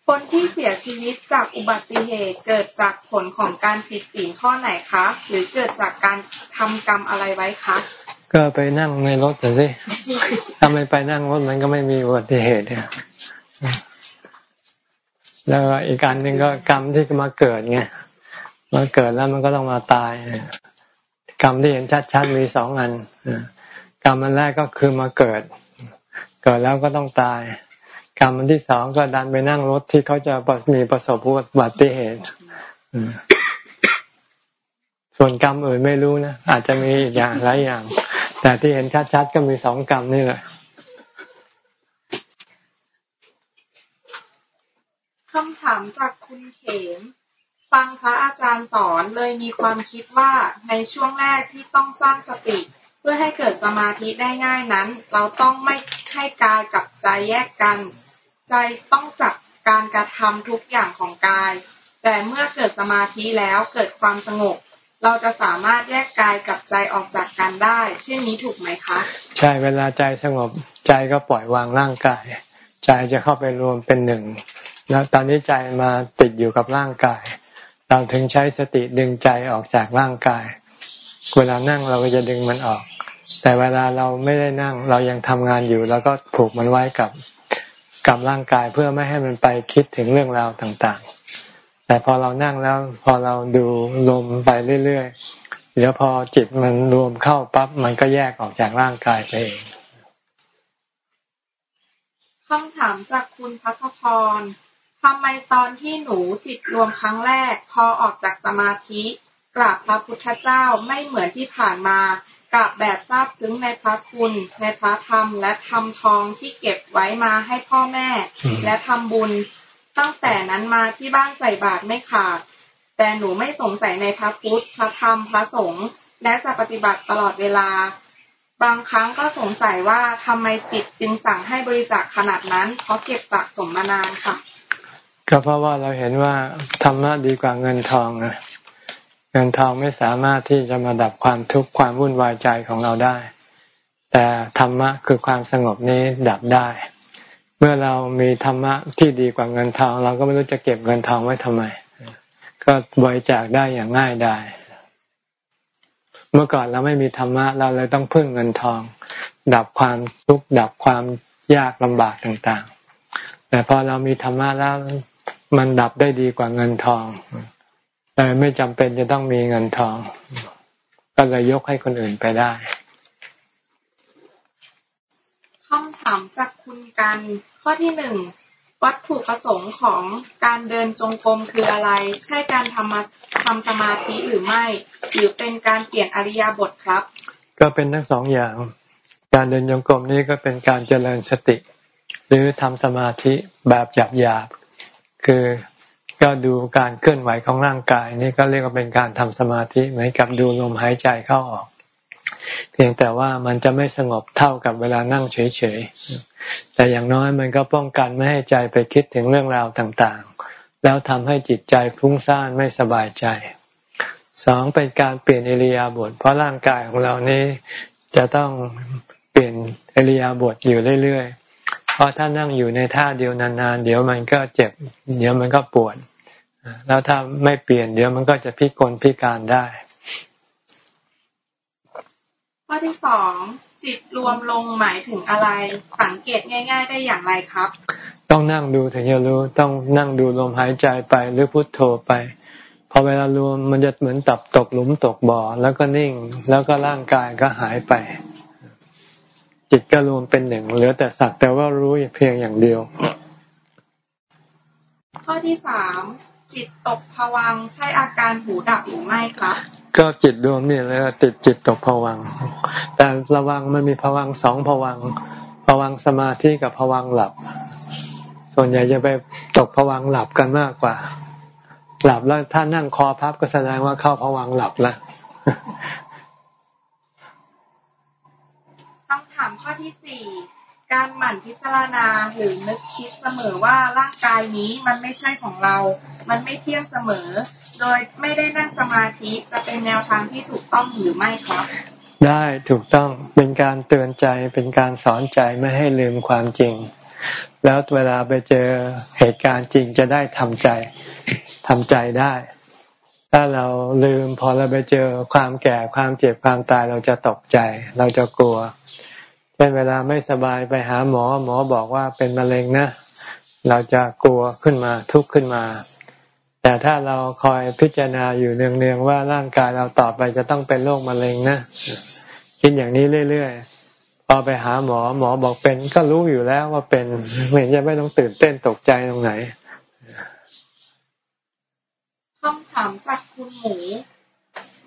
คนที่เสียชีวิตจากอุบัติเหตุเกิดจากผลของการผิดศีลข้อไหนคะ หรือเกิดจากการทำกรรมอะไรไว้คะ ก็ไปนั่งในรถแต่สิถ้าไม่ไปนั่งรถมันก็ไม่มีอุบัติเหตุเนี่ยแล้วก็อีกอันหนึ่งก็กรรมที่มาเกิดไงมาเกิดแล้วมันก็ต้องมาตาย กรรมที่เห็นชัดๆมีสองอันกรรมอันแรกก็คือมาเกิด เกิดแล้วก็ต้องตาย กรรมที่สองก็ดันไปนั่งรถที่เขาจะมีประสบอุบัติเหตุส่วนกรรมอื่นไม่รู้นะอาจจะมีอย่างหลายอย่าง แต่ที่เห็นชัดๆก็มีสองกรรมนี่แหละคำถามจากคุณเขมฟังพระอาจารย์สอนเลยมีความคิดว่าในช่วงแรกที่ต้องสร้างสติ พื่อให้เกิดสมาธิได้ง่ายนั้น เราต้องไม่ให้กายกับใจแยกกัน ใจต้องจับการกระทำทุกอย่างของกาย แต่เมื่อเกิดสมาธิแล้วเกิดความสงบ เราจะสามารถแยกกายกับใจออกจากกันได้ เช่นนี้ถูกไหมคะ ใช่เวลาใจสงบใจก็ปล่อยวางร่างกาย ใจจะเข้าไปรวมเป็นหนึ่งแล้วตอนนี้ใจมาติดอยู่กับร่างกาย เราถึงใช้สติดึงใจออกจากร่างกาย เวลานั่งเราก็จะดึงมันออก แต่เวลาเราไม่ได้นั่ง เรายังทำงานอยู่ แล้วก็ผูกมันไว้กับกับร่างกายเพื่อไม่ให้มันไปคิดถึงเรื่องราวต่างๆ แต่พอเรานั่งแล้วพอเราดูลมไปเรื่อยๆเดี๋ยวพอจิตมันรวมเข้าปั๊บมันก็แยกออกจากร่างกายไปเองคำถามจากคุณพัทพรทำไมตอนที่หนูจิตรวมครั้งแรก พอออกจากสมาธิกราบพระพุทธเจ้าไม่เหมือนที่ผ่านมา กราบแบบซาบซึ้งในพระคุณ ในพระธรรม และทำทองที่เก็บไว้มาให้พ่อแม่อืมและทำบุญ ตั้งแต่นั้นมาที่บ้านใส่บาตรไม่ขาด แต่หนูไม่สงสัยในพระพุทธ พระธรรม พระสงฆ์ และจะปฏิบัติตลอดเวลา บางครั้งก็สงสัยว่าทำไมจิตจึงสั่งให้บริจาคขนาดนั้นเพราะเก็บสะสมมานานค่ะ ก็เพราะว่าเราเห็นว่าธรรมะดีกว่าเงินทองนะ เงินทองไม่สามารถที่จะมาดับความทุกข์ความวุ่นวายใจของเราได้ แต่ธรรมะคือความสงบนี้ดับได้ เมื่อเรามีธรรมะที่ดีกว่าเงินทอง เราก็ไม่รู้จะเก็บเงินทองไว้ทำไม ก็บริจาคได้อย่างง่ายได้ เมื่อก่อนเราไม่มีธรรมะเราเลยต้องพึ่งเงินทอง ดับความทุกข์ดับความยากลำบากต่างๆ แต่พอเรามีธรรมะแล้วมันดับได้ดีกว่าเงินทอง เลยไม่จำเป็นจะต้องมีเงินทอง ก็เลยยกให้คนอื่นไปได้คำถามจากคุณกันข้อที่หนึ่งวัตถุประสงค์ของการเดินจงกรมคืออะไร ใช่การทำมาทำสมาธิหรือไม่ หรือเป็นการเปลี่ยนอริยาบทครับ ก็เป็นทั้งสองอย่าง การเดินโยกมนี้ก็เป็นการเจริญสติ หรือทำสมาธิแบบหยาบๆคือ ก็ดูการเคลื่อนไหวของร่างกาย นี่ก็เรียกว่าเป็นการทำสมาธิเหมือนกับดูลมหายใจเข้าออก เพียงแต่ว่ามันจะไม่สงบเท่ากับเวลานั่งเฉยๆแต่อย่างน้อยมันก็ป้องกันไม่ให้ใจไปคิดถึงเรื่องราวต่างๆ แล้วทำให้จิตใจฟุ้งซ่านไม่สบายใจสองเป็นการเปลี่ยนเอริยาบทเพราะร่างกายของเรานี้จะต้องเปลี่ยนเอริยาบทอยู่เรื่อยๆ เพราะถ้านั่งอยู่ในท่าเดียวนานๆ เดี๋ยวมันก็เจ็บ เดี๋ยวมันก็ปวด แล้วถ้าไม่เปลี่ยนเดี๋ยวมันก็จะพิกลพิการได้ ข้อที่สองจิตรวมลงหมายถึงอะไร สังเกตง่าย ๆ ได้อย่างไรครับ ต้องนั่งดูถึงจะรู้ ต้องนั่งดูลมหายใจไปหรือพุทโธไปพอเวลารวมมันจะเหมือนตับตกหลุมตกบ่อแล้วก็นิ่ง แล้วก็ร่างกายก็หายไป จิตก็รวมเป็นหนึ่งเหลือแต่สักแต่ว่ารู้เพียงอย่างเดียว ข้อที่สามจิตตกผวังใช่อาการหูดับหรือไม่ครับก็จิตรวมนี่แล้วติดจิตตกผวัง แต่ระวังมันมีผวังสองผวังผวังสมาธิกับผวังหลับ ส่วนใหญ่จะไปตกผวังหลับกันมากกว่า หลับแล้วถ้านั่งคอพับก็แสดงว่าเข้าผวังหลับแล้วคำถาม ข้อที่สี่การหมั่นพิจารณาหรือนึกคิดเสมอว่าร่างกายนี้มันไม่ใช่ของเรา มันไม่เที่ยงเสมอ โดยไม่ได้นั่งสมาธิจะเป็นแนวทางที่ถูกต้องหรือไม่ครับ ได้ถูกต้องเป็นการเตือนใจเป็นการสอนใจไม่ให้ลืมความจริง แล้วเวลาไปเจอเหตุการณ์จริงจะได้ทำใจทำใจได้ ถ้าเราลืมพอเราไปเจอความแก่ความเจ็บความตายเราจะตกใจ เราจะกลัว เช่นเวลาไม่สบายไปหาหมอ หมอบอกว่าเป็นมะเร็งนะ เราจะกลัวขึ้นมาทุกข์ขึ้นมา แต่ถ้าเราคอยพิจารณาอยู่เนืองๆว่าร่างกายเราต่อไปจะต้องเป็นโรคมะเร็งนะคิดอย่างนี้เรื่อยๆพอไปหาหมอหมอบอกเป็น ก็รู้อยู่แล้วว่าเป็นไม่เห็นจะไม่ต้องตื่นเต้นตกใจตรงไหนคำถามจากคุณหมู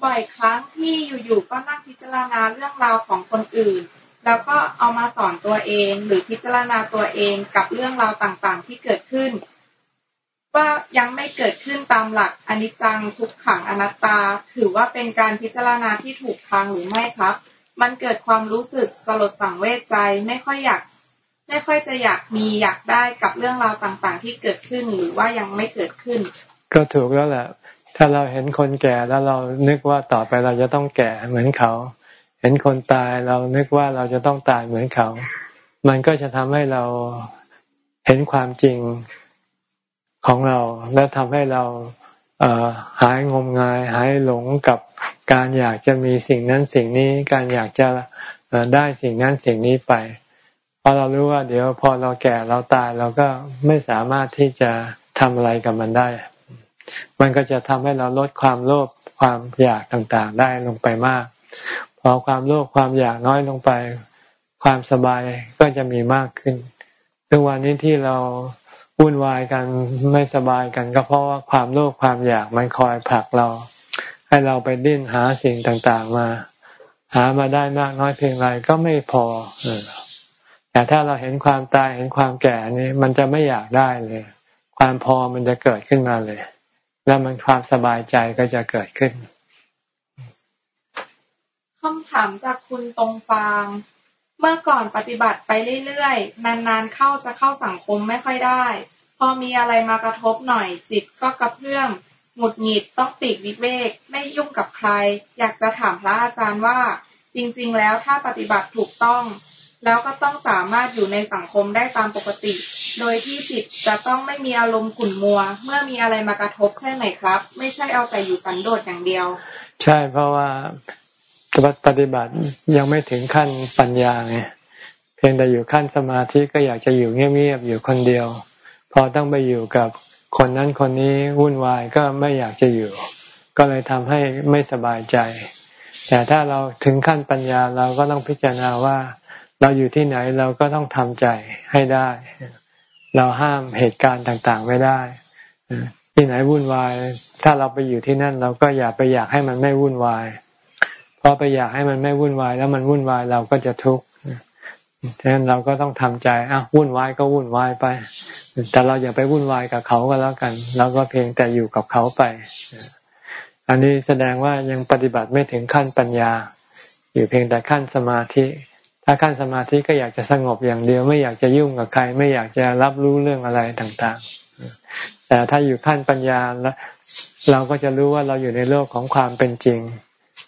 บ่อยครั้งที่อยู่ๆก็นั่งพิจารณาเรื่องราวของคนอื่น แล้วก็เอามาสอนตัวเองหรือพิจารณาตัวเองกับเรื่องราวต่างๆ ที่เกิดขึ้น ว่ายังไม่เกิดขึ้นตามหลักอนิจจังทุกขังอนัตตา ถือว่าเป็นการพิจารณาที่ถูกทางหรือไม่ครับ มันเกิดความรู้สึกสลดสังเวชใจไม่ค่อยอยากไม่ค่อยจะอยากมีอยากได้กับเรื่องราวต่างๆ ที่เกิดขึ้นหรือว่ายังไม่เกิดขึ้น ก็ถูกแล้วแหละถ้าเราเห็นคนแก่แล้วเรานึกว่าต่อไปเราจะต้องแก่เหมือนเขา เห็นคนตายเรานึกว่าเราจะต้องตายเหมือนเขา มันก็จะทำให้เราเห็นความจริงของเรา และทำให้เราเหายงมงาย หายหลงกับการอยากจะมีสิ่งนั้นสิ่งนี้การอยากจะได้สิ่งนั้นสิ่งนี้ไปพอเรารู้ว่าเดี๋ยวพอเราแก่เราตายเราก็ไม่สามารถที่จะทำอะไรกับมันได้ มันก็จะทำให้เราลดความโลภความอยากต่างๆได้ลงไปมาก อความโลภความอยากน้อยลงไป ความสบายก็จะมีมากขึ้นซึ่งวันนี้ที่เราวุ่นวายกันไม่สบายกัน ก็เพราะว่าความโลภความอยากมันคอยผลักเรา ให้เราไปดิ้นหาสิ่งต่างๆมา หามาได้มากน้อยเพียงไรก็ไม่พอแต่ถ้าเราเห็นความตายเห็นความแก่นี้มันจะไม่อยากได้เลย ความพอมันจะเกิดขึ้นมาเลย แล้วมันความสบายใจก็จะเกิดขึ้น คำถามจากคุณตรงฟาง เมื่อก่อนปฏิบัติไปเรื่อยๆ นานๆ เข้าจะเข้าสังคมไม่ค่อยได้ พอมีอะไรมากระทบหน่อยจิตก็กระเพื่อมหงุดหงิดต้องปีกวิเวก ไม่ยุ่งกับใคร อยากจะถามพระอาจารย์ว่า จริงๆ แล้วถ้าปฏิบัติถูกต้อง แล้วก็ต้องสามารถอยู่ในสังคมได้ตามปกติ โดยที่จิตจะต้องไม่มีอารมณ์ขุ่นมัว เมื่อมีอะไรมากระทบใช่ไหมครับ ไม่ใช่เอาแต่อยู่สันโดษอย่างเดียว ใช่เพราะว่า ปฏิบัติยังไม่ถึงขั้นปัญญาไงเพียงแต่อยู่ขั้นสมาธิก็อยากจะอยู่เงียบๆอยู่คนเดียว พอต้องไปอยู่กับคนนั้นคนนี้วุ่นวายก็ไม่อยากจะอยู่ ก็เลยทำให้ไม่สบายใจ แต่ถ้าเราถึงขั้นปัญญาเราก็ต้องพิจารณาว่า เราอยู่ที่ไหนเราก็ต้องทำใจให้ได้ เราห้ามเหตุการณ์ต่างๆไม่ได้ที่ไหนวุ่นวาย ถ้าเราไปอยู่ที่นั่นเราก็อย่าไปอยากให้มันไม่วุ่นวาย พราะไปอยากให้มันไม่วุ่นวาย แล้วมันวุ่นวายเราก็จะทุกข์ฉะนั้นเราก็ต้องทำใจอะวุ่นวายก็วุ่นวายไป แต่เราอย่าไปวุ่นวายกับเขาก็แล้วกันเราก็เพียงแต่อยู่กับเขาไป อันนี้แสดงว่ายังปฏิบัติไม่ถึงขั้นปัญญา อยู่เพียงแต่ขั้นสมาธิ ถ้าขั้นสมาธิก็อยากจะสงบอย่างเดียว ไม่อยากจะยุ่งกับใคร ไม่อยากจะรับรู้เรื่องอะไรต่างๆ แต่ถ้าอยู่ขั้นปัญญาแล้วเราก็จะรู้ว่าเราอยู่ในโลกของความเป็นจริง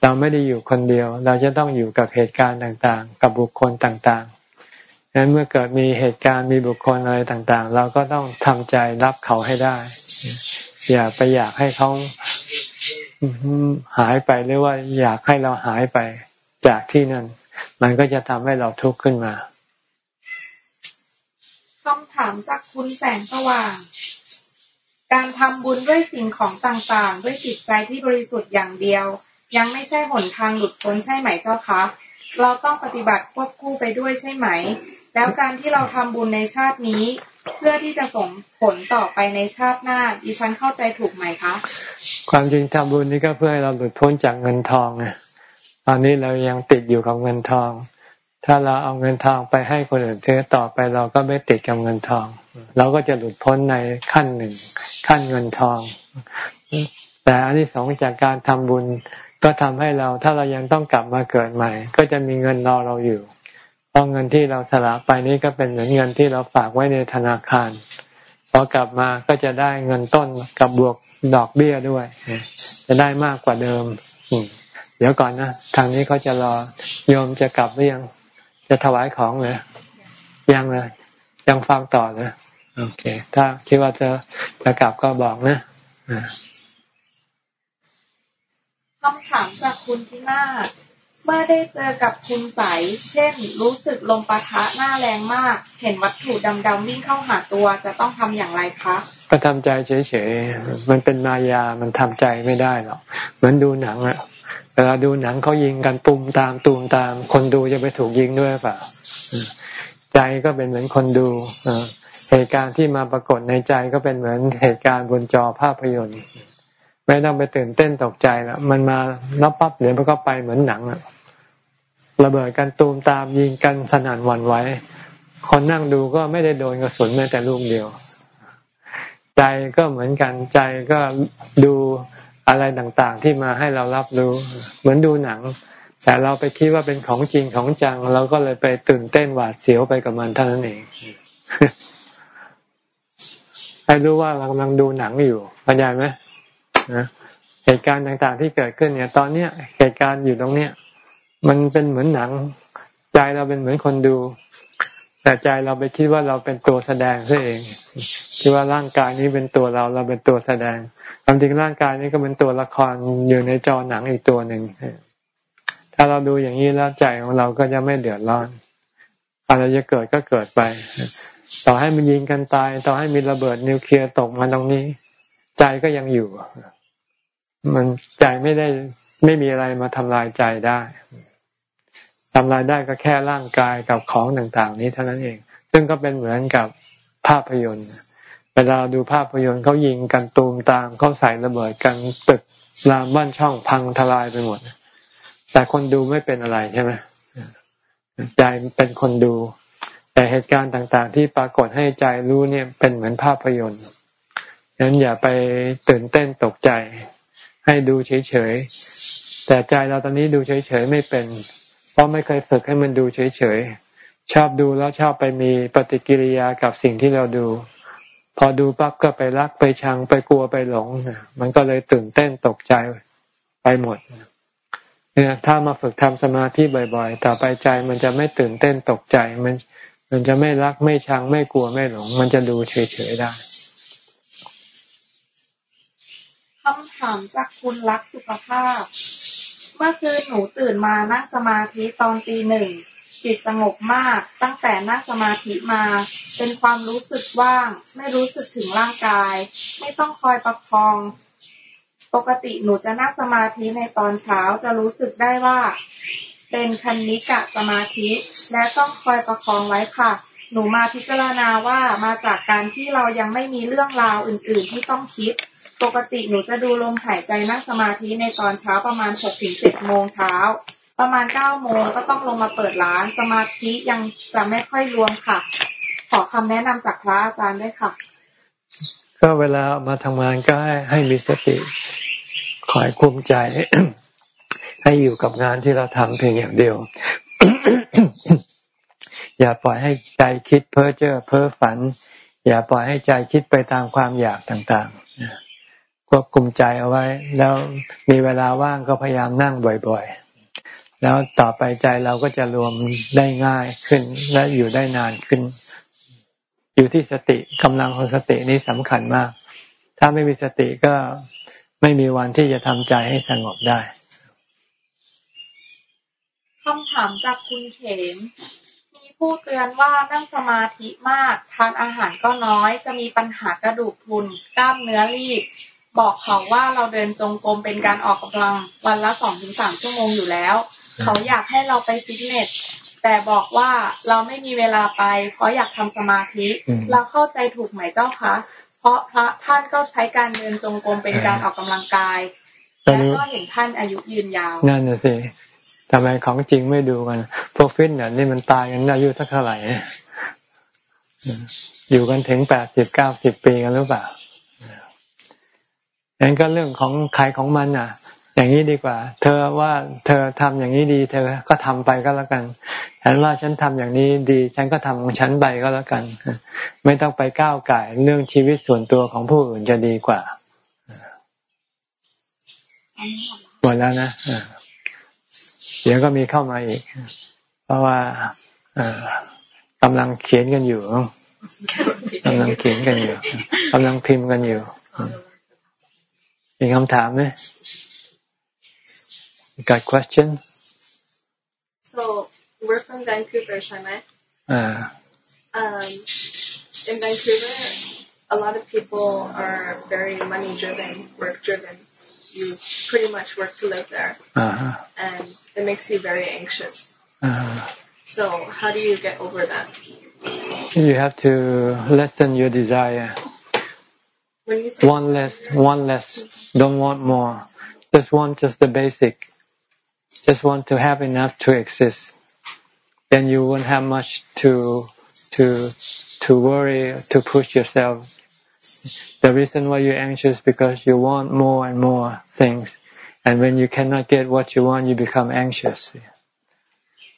เราไม่ได้อยู่คนเดียว เราจะต้องอยู่กับเหตุการณ์ต่างๆ กับบุคคลต่างๆดังนั้นเมื่อเกิดมีเหตุการณ์มีบุคคลอะไรต่างๆ เราก็ต้องทำใจรับเขาให้ได้ อย่าไปอยากให้เขาหายไปหรือว่าอยากให้เราหายไปจากที่นั่น มันก็จะทำให้เราทุกข์ขึ้นมาคำถามจากคุณแสงสว่าง การทำบุญด้วยสิ่งของต่างๆ ด้วยจิตใจที่บริสุทธิ์อย่างเดียว ยังไม่ใช่หนทางหลุดพ้นใช่ไหมเจ้าคะเราต้องปฏิบัติควบคู่ไปด้วยใช่ไหม แล้วการที่เราทำบุญในชาตินี้ เพื่อที่จะส่งผลต่อไปในชาติหน้าดิฉันเข้าใจถูกไหมคะ ความจริงทำบุญนี่ก็เพื่อให้เราหลุดพ้นจากเงินทองตอนนี้เรายังติดอยู่กับเงินทอง ถ้าเราเอาเงินทองไปให้คนอื่นซื้อต่อไปเราก็ไม่ติดกับเงินทอง เราก็จะหลุดพ้นในขั้นหนึ่ง ขั้นเงินทอง แต่อันที่สองจากการทำบุญ ก็ทำให้เราถ้าเรายังต้องกลับมาเกิดใหม่ ก็จะมีเงินรอเราอยู่เพราะเงินที่เราสละไปนี้ก็เป็นเหมือนเงินที่เราฝากไว้ในธนาคารพอกลับมาก็จะได้เงินต้นกับบวกดอกเบี้ยด้วย จะได้มากกว่าเดิมเดี๋ยวก่อนนะทางนี้เขาจะรอโยมจะกลับหรือยัง จะถวายของเลยยังเลยยังฟังต่อนะโอเค ถ้าคิดว่าจะจะกลับก็บอกนะ คำถามจากคุณที่หน้าเมื่อได้เจอกับคุณใส เช่น รู้สึกลมปะทะหน้าแรงมาก เห็นวัตถุดำๆวิ่งเข้าหาตัวจะต้องทำอย่างไรคะ ก็ทำใจเฉยๆ มันเป็นมายา มันทำใจไม่ได้หรอก เหมือนดูหนังอะเวลาดูหนังเขายิงกันปุ่มตามตูมตาม คนดูจะไปถูกยิงด้วยเปล่าใจก็เป็นเหมือนคนดูเหตุการณ์ที่มาปรากฏในใจก็เป็นเหมือนเหตุการณ์บนจอภาพยนตร์ ไม่ต้องไปตื่นเต้นตกใจล้วมันมาแล้วปั๊บเดี๋ยวมันก็ไปเหมือนหนังอะระเบิดกันตูมตามยิงกันสนั่นหวั่นไหวคนนั่งดูก็ไม่ได้โดนกระสุนแม้แต่ลูกเดียว ใจก็เหมือนกันใจก็ดูอะไรต่างๆ ที่มาให้เรารับรู้ เหมือนดูหนัง แต่เราไปคิดว่าเป็นของจริงของจัง เราก็เลยไปตื่นเต้นหวาดเสียวไปกับมันเท่านั้นเองให้รู้ว่าเรากำลังดูหนังอยู่เข้าใจไหม นะเหตุการณ์ต่างๆที่เกิดขึ้นเนี่ย ตอนเนี้ยเหตุการณ์อยู่ตรงเนี้ยมันเป็นเหมือนหนัง ใจเราเป็นเหมือนคนดู แต่ใจเราไปคิดว่าเราเป็นตัวแสดงซะเองคิดว่าร่างกายนี้เป็นตัวเราเราเป็นตัวแสดงความจริงร่างกายนี้ก็เป็นตัวละครอยู่ในจอหนังอีกตัวหนึ่งถ้าเราดูอย่างนี้แล้วใจของเราก็จะไม่เดือดร้อนอะไรจะเกิดก็เกิดไป ต่อให้มันยิงกันตาย ต่อให้มีระเบิดนิวเคลียร์ตกมาตรงนี้ ใจก็ยังอยู่ มันใจไม่ได้ไม่มีอะไรมาทำลายใจได้ทำลายได้ก็แค่ร่างกายกับของต่างๆ นี้เท่านั้นเอง ซึ่งก็เป็นเหมือนกับภาพยนตร์ เวลาดูภาพยนตร์เขายิงกันตูมตามเขาใส่ระเบิดกันตึกรามบ้านช่องพังทลายไปหมด แต่คนดูไม่เป็นอะไรใช่ไหมใจเป็นคนดู แต่เหตุการณ์ต่างๆ ที่ปรากฏให้ใจรู้เนี่ยเป็นเหมือนภาพยนตร์ฉะนั้นอย่าไปตื่นเต้นตกใจ ให้ดูเฉยๆ แต่ใจเราตอนนี้ดูเฉยๆไม่เป็น เพราะไม่เคยฝึกให้มันดูเฉยๆ ชอบดูแล้วชอบไปมีปฏิกิริยากับสิ่งที่เราดู พอดูปั๊บก็ไปรักไปชังไปกลัวไปหลง มันก็เลยตื่นเต้นตกใจไปหมดเนี่ยถ้ามาฝึกทำสมาธิบ่อยๆ ต่อไปใจมันจะไม่ตื่นเต้นตกใจ มันมันจะไม่รักไม่ชังไม่กลัวไม่หลง มันจะดูเฉยๆได้ คำถามจากคุณรักสุขภาพ เมื่อคืนหนูตื่นมานั่งสมาธิตอนตีหนึ่ง จิตสงบมาก ตั้งแต่นั่งสมาธิมา เป็นความรู้สึกว่าง ไม่รู้สึกถึงร่างกาย ไม่ต้องคอยประคอง ปกติหนูจะนั่งสมาธิในตอนเช้าจะรู้สึกได้ว่า เป็นคันนิกะสมาธิ และต้องคอยประคองไว้ค่ะ หนูมาพิจารณาว่ามาจากการที่เรายังไม่มีเรื่องราวอื่น ๆ ที่ต้องคิด ปกติหนูจะดูลมหายใจนั่งสมาธิในตอนเช้าประมาณหกถึงเจ็ดโมงเช้า ประมาณเก้าโมงก็ต้องลงมาเปิดร้าน สมาธิยังจะไม่ค่อยรวมค่ะ ขอคำแนะนำจากพระอาจารย์ด้วยค่ะ ก็เวลามาทำงานก็ให้ให้มีสติคอยคุมใจ ให้อยู่กับงานที่เราทำเพียงอย่างเดียว อย่าปล่อยให้ใจคิดเพ้อเจ้อเพ้อฝัน อย่าปล่อยให้ใจคิดไปตามความอยากต่างๆ ควบคุมใจเอาไว้ แล้วมีเวลาว่างก็พยายามนั่งบ่อยๆ แล้วต่อไปใจเราก็จะรวมได้ง่ายขึ้นและอยู่ได้นานขึ้น อยู่ที่สติกำลังของสตินี้สำคัญมาก ถ้าไม่มีสติก็ไม่มีวันที่จะทำใจให้สงบได้คำถามจากคุณเขมมีผู้เตือนว่านั่งสมาธิมาก ทานอาหารก็น้อย จะมีปัญหากระดูกพรุนกล้ามเนื้อรีบ บอกเขาว่าเราเดินจงกรมเป็นการออกกำลังวันละสองถึงสามชั่วโมงอยู่แล้ว เขาอยากให้เราไปฟิตเนสแต่บอกว่าเราไม่มีเวลาไป เพราะอยากทำสมาธิอืมเราเข้าใจถูกไหมเจ้าคะเพราะพระท่านก็ใช้การเดินจงกรมเป็นการออกกำลังกายก็และรู้ก็เห็นท่านอายุยืนยาวนั่นน่ะสิทำไมของจริงไม่ดูกันพวกฟิตเนี่ยนี่มันตายกันอายุสักเท่าไหร่เนี่ยอยู่กันถึงแปดสิบเก้าสิบปีกันหรือเปล่า งั้นก็เรื่องของใครของมันอะ อย่างนี้ดีกว่า เธอว่าเธอทำอย่างนี้ดี เธอก็ทำไปก็แล้วกันฉันว่าฉันทำอย่างนี้ดี ฉันก็ทำของฉันไปก็แล้วกัน ไม่ต้องไปก้าวไก่เรื่องชีวิตส่วนตัวของผู้อื่นจะดีกว่าหมดแล้วนะเดี๋ยวก็มีเข้ามาอีก เพราะว่ากำลังเขียนกันอยู่กำลังเขียนกันอยู่กำลังพิมพ์กันอยู่ มีคำถามไหม Got questions So we're from Vancouver, Shaimet. อ่า Um, in Vancouver, a lot of people are very money driven, work driven. You pretty much work to live there, อ่าฮะ and it makes you very anxious. อ่า So how do you get over that? you have to lessen your desire When you say one less one less don't want more. Just want just the basic. Just want to have enough to exist. Then you won't have much to to to worry to push yourself. The reason why you're anxious because you want more and more things. And when you cannot get what you want you become anxious.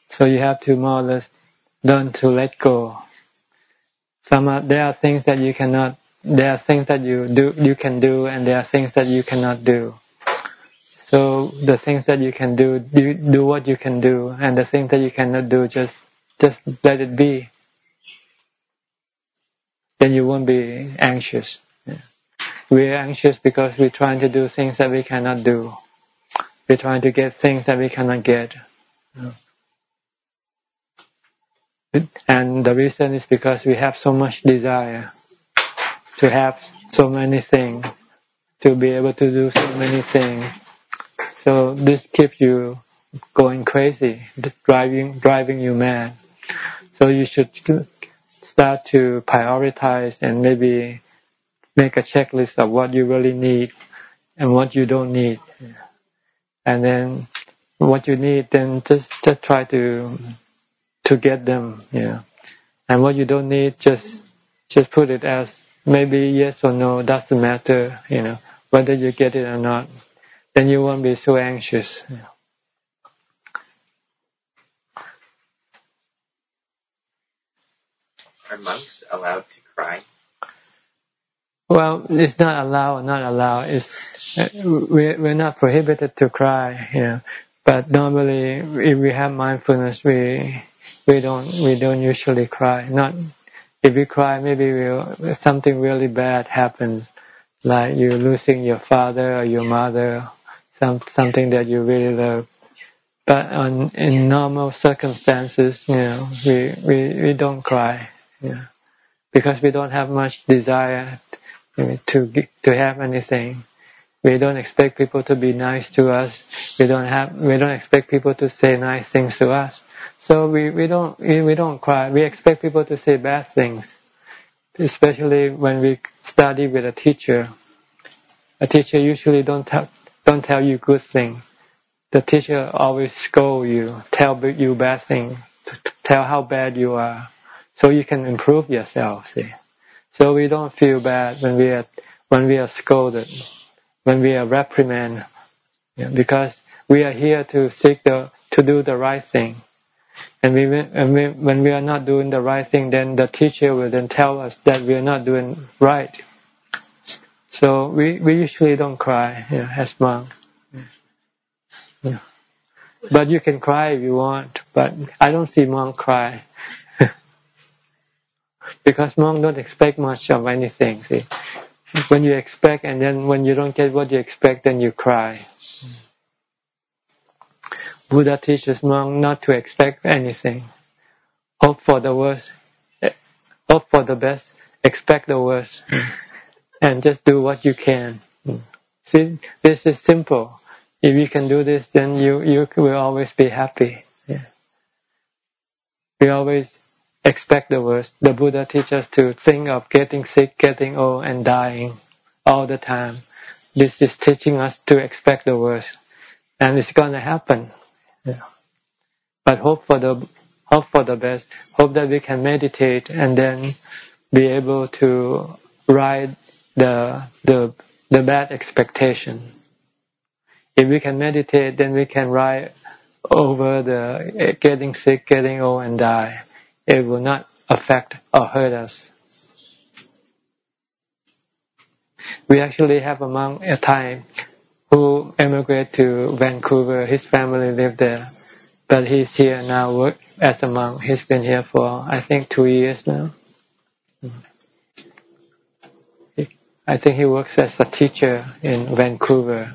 So you have to more or less learn to let go. Some are, there are things that you cannot there are things that you do you can do and there are things that you cannot do. So the things that you can do do do what you can do and the things that you cannot do just just let it be. Then you won't be anxious. We're anxious because we're trying to do things that we cannot do. We're trying to get things that we cannot get. And the reason is because we have so much desire to have so many things, to be able to do so many things. So this keeps you going crazy, driving driving you mad. So you should start to prioritize and maybe make a checklist of what you really need and what you don't need. And then what you need, then just just try to to get them, know. And what you don't need, just just put it as maybe yes or no, doesn't matter, you know, whether you get it or not. Then you won't be so anxious. You know. Are monks allowed to cry? Well, it's not allowed or not allowed. It's we're we're not prohibited to cry, you know. But normally, if we have mindfulness, we we don't we don't usually cry. Not if you cry, maybe we'll, something really bad happens, like you losing your father or your mother, some something that you really love. But on in normal circumstances, you know, we we, we don't cry, you know, because we don't have much desire to to have anything. We don't expect people to be nice to us. We don't have we don't expect people to say nice things to us. So we, we don't we, we don't cry. We expect people to say bad things, especially when we study with a teacher. a teacher usually don't tell don't tell you good thing. The teacher always scold you, tell you bad thing, tell how bad you are, so you can improve yourself. See, so we don't feel bad when we are when we are scolded, when we are reprimanded, because we are here to seek the to do the right thing. And, we, and we, when we are not doing the right thing, then the teacher will then tell us that we are not doing right. So we, we usually don't cry you know, as monks. Yeah. But you can cry if you want, but I don't see monk cry. because monk don't expect much of anything, see. When you expect and then when you don't get what you expect, then you cry. Buddha teaches monk not to expect anything. Hope for the worst, hope for the best, expect the worst, and just do what you can. See, this is simple. If you can do this, then you you will always be happy. Yeah. We always expect the worst. The Buddha teaches us to think of getting sick, getting old, and dying all the time. This is teaching us to expect the worst, and it's gonna happen. Yeah. But hope for the hope for the best. Hope that we can meditate and then be able to ride the the the bad expectation. If we can meditate, then we can ride over the eh, getting sick, getting old, and die. It will not affect or hurt us. We actually have a monk a eh, time who emigrated to Vancouver. His family lived there, but he's here now work as a monk. He's been here for I think two years now. I think he works as a teacher in Vancouver.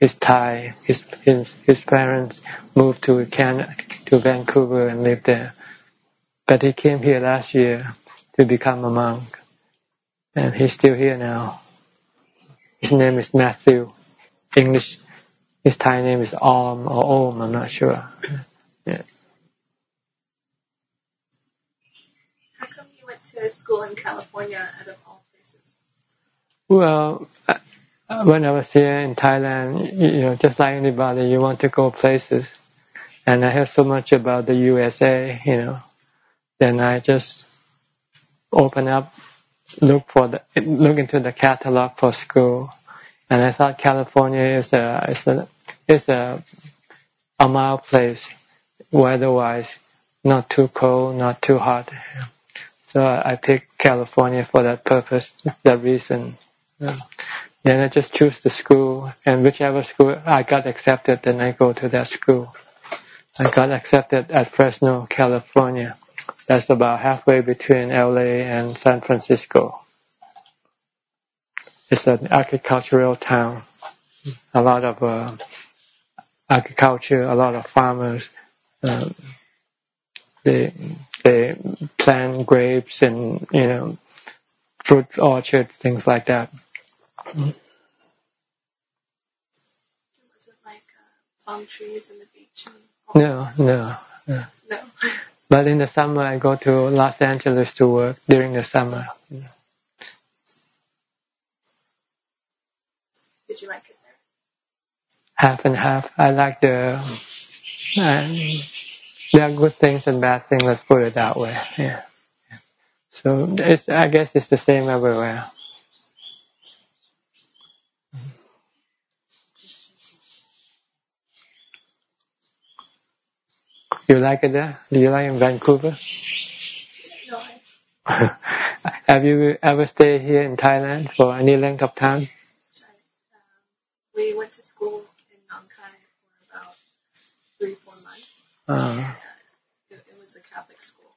His Thai, his his his parents moved to Canada, to Vancouver and lived there, but he came here last year to become a monk, and he's still here now. His name is Matthew. English, his Thai name is Om or Om. I'm not sure. Yeah. How come you went to school in California out of all places? Well, uh, when I was here in Thailand, you know, just like anybody, you want to go places, and I heard so much about the USA, you know, then I just open up look for the look into the catalog for school, and I thought California is a is a is a a mild place, weather-wise, not too cold, not too hot. So I picked California for that purpose, that reason. Then I just choose the school, and whichever school I got accepted, then I go to that school. I got accepted at Fresno, California. That's about halfway between LA and San Francisco. It's an agricultural town. A lot of uh, agriculture, a lot of farmers. Um, they they plant grapes and you know fruit orchards, things like that. Was it like uh, palm trees and the beach? And No, no, no. no. But in the summer, I go to Los Angeles to work during the summer. Did you like it there? Half and half. I like the. Uh, there are good things and bad things. Let's put it that way. Yeah. So it's. I guess it's the same everywhere. You like it there? Do you like in Vancouver? No, Have you ever stayed here in Thailand for any length of time? We went to school in Nong Khai for about three, four months. Uh, It, it was a Catholic school.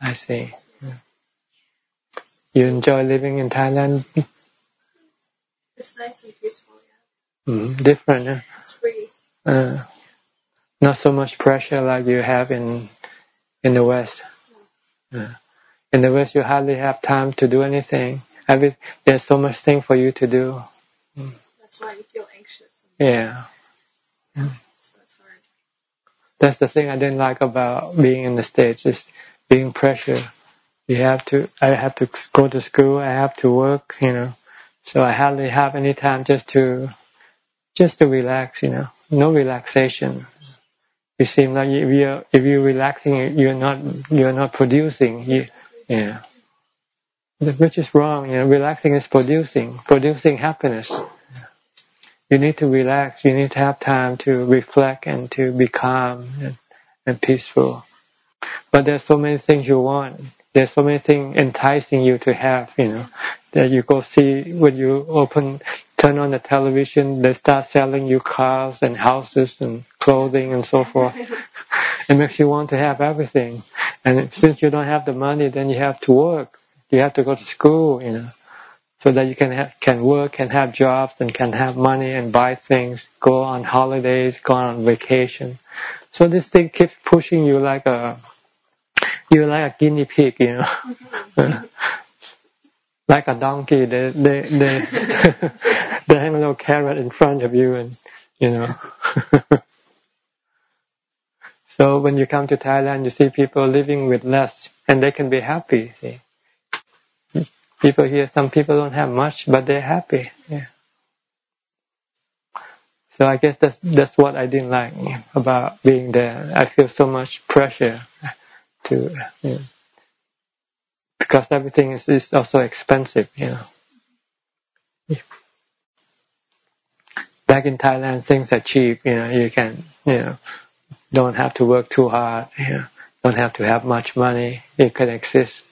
I see. Yeah. You enjoy living in Thailand? It's nice and peaceful. Yeah, Mm, different. Huh? it's free. Uh, not so much pressure like you have in in the West. In the West, you hardly have time to do anything. Every, there's so much thing for you to do. That's why you feel anxious. And Yeah, so it's hard. that's the thing I didn't like about being in the States is being pressure. You have to. I have to go to school. I have to work. You know, So I hardly have any time just to just to relax, you know. No relaxation. You seem like if you're if you're relaxing, you're not you're not producing. You, yeah, which is wrong. You know, relaxing is producing, producing happiness. You need to relax. You need to have time to reflect and to be calm and, and peaceful. But there's so many things you want. There's so many things enticing you to have. You know, that you go see when you open turn on the television, they start selling you cars and houses and clothing and so forth. it makes you want to have everything. And since you don't have the money, then you have to work. You have to go to school, you know, so that you can have, can work and have jobs and can have money and buy things, go on holidays, go on vacation. So this thing keeps pushing you like a, you're like a guinea pig, you know. Mm-hmm. like a donkey. They they they they hang a little carrot in front of you, and you know. so when you come to Thailand, you see people living with less, and they can be happy. See, people here, some people don't have much, but they're happy. Yeah. So I guess that's that's what I didn't like about being there. I feel so much pressure to. Because everything is, is also expensive, you know. Back in Thailand, things are cheap, you know, you can, you know, don't have to work too hard, you know, don't have to have much money, you can exist.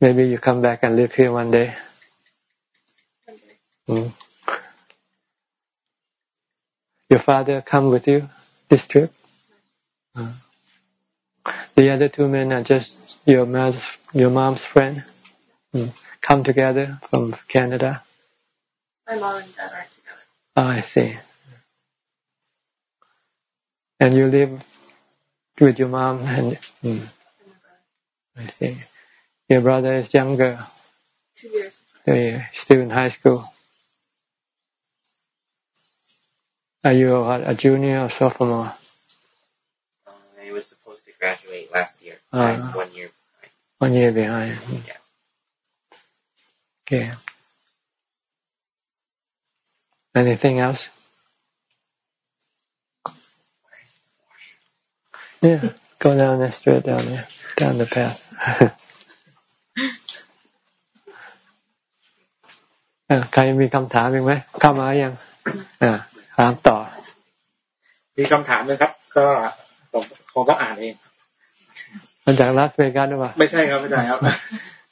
Maybe you come back and live here one day. Mm. Your father come with you this trip? Uh. The other two men are just your mom's your mom's friend. Come together from Canada. My mom and dad are together. Oh, I see. And you live with your mom and. Mm. I see. Your brother is younger. Two years. Yeah, still in high school. Are you a, a junior or sophomore? graduate last year. Uh, one year. One year behind. Yeah. Okay. Anything else? Yeah, go down there, straight down there, down the path. ใครมีคำถามอีกไหมเข้ามายังอ่าถามต่อ มีคำถามไหมครับ ก็ผมคงต้องอ่านเอง มาจากลาสเวกัสหรือเปล่าไม่ใช่ครับอาจารย์ครับ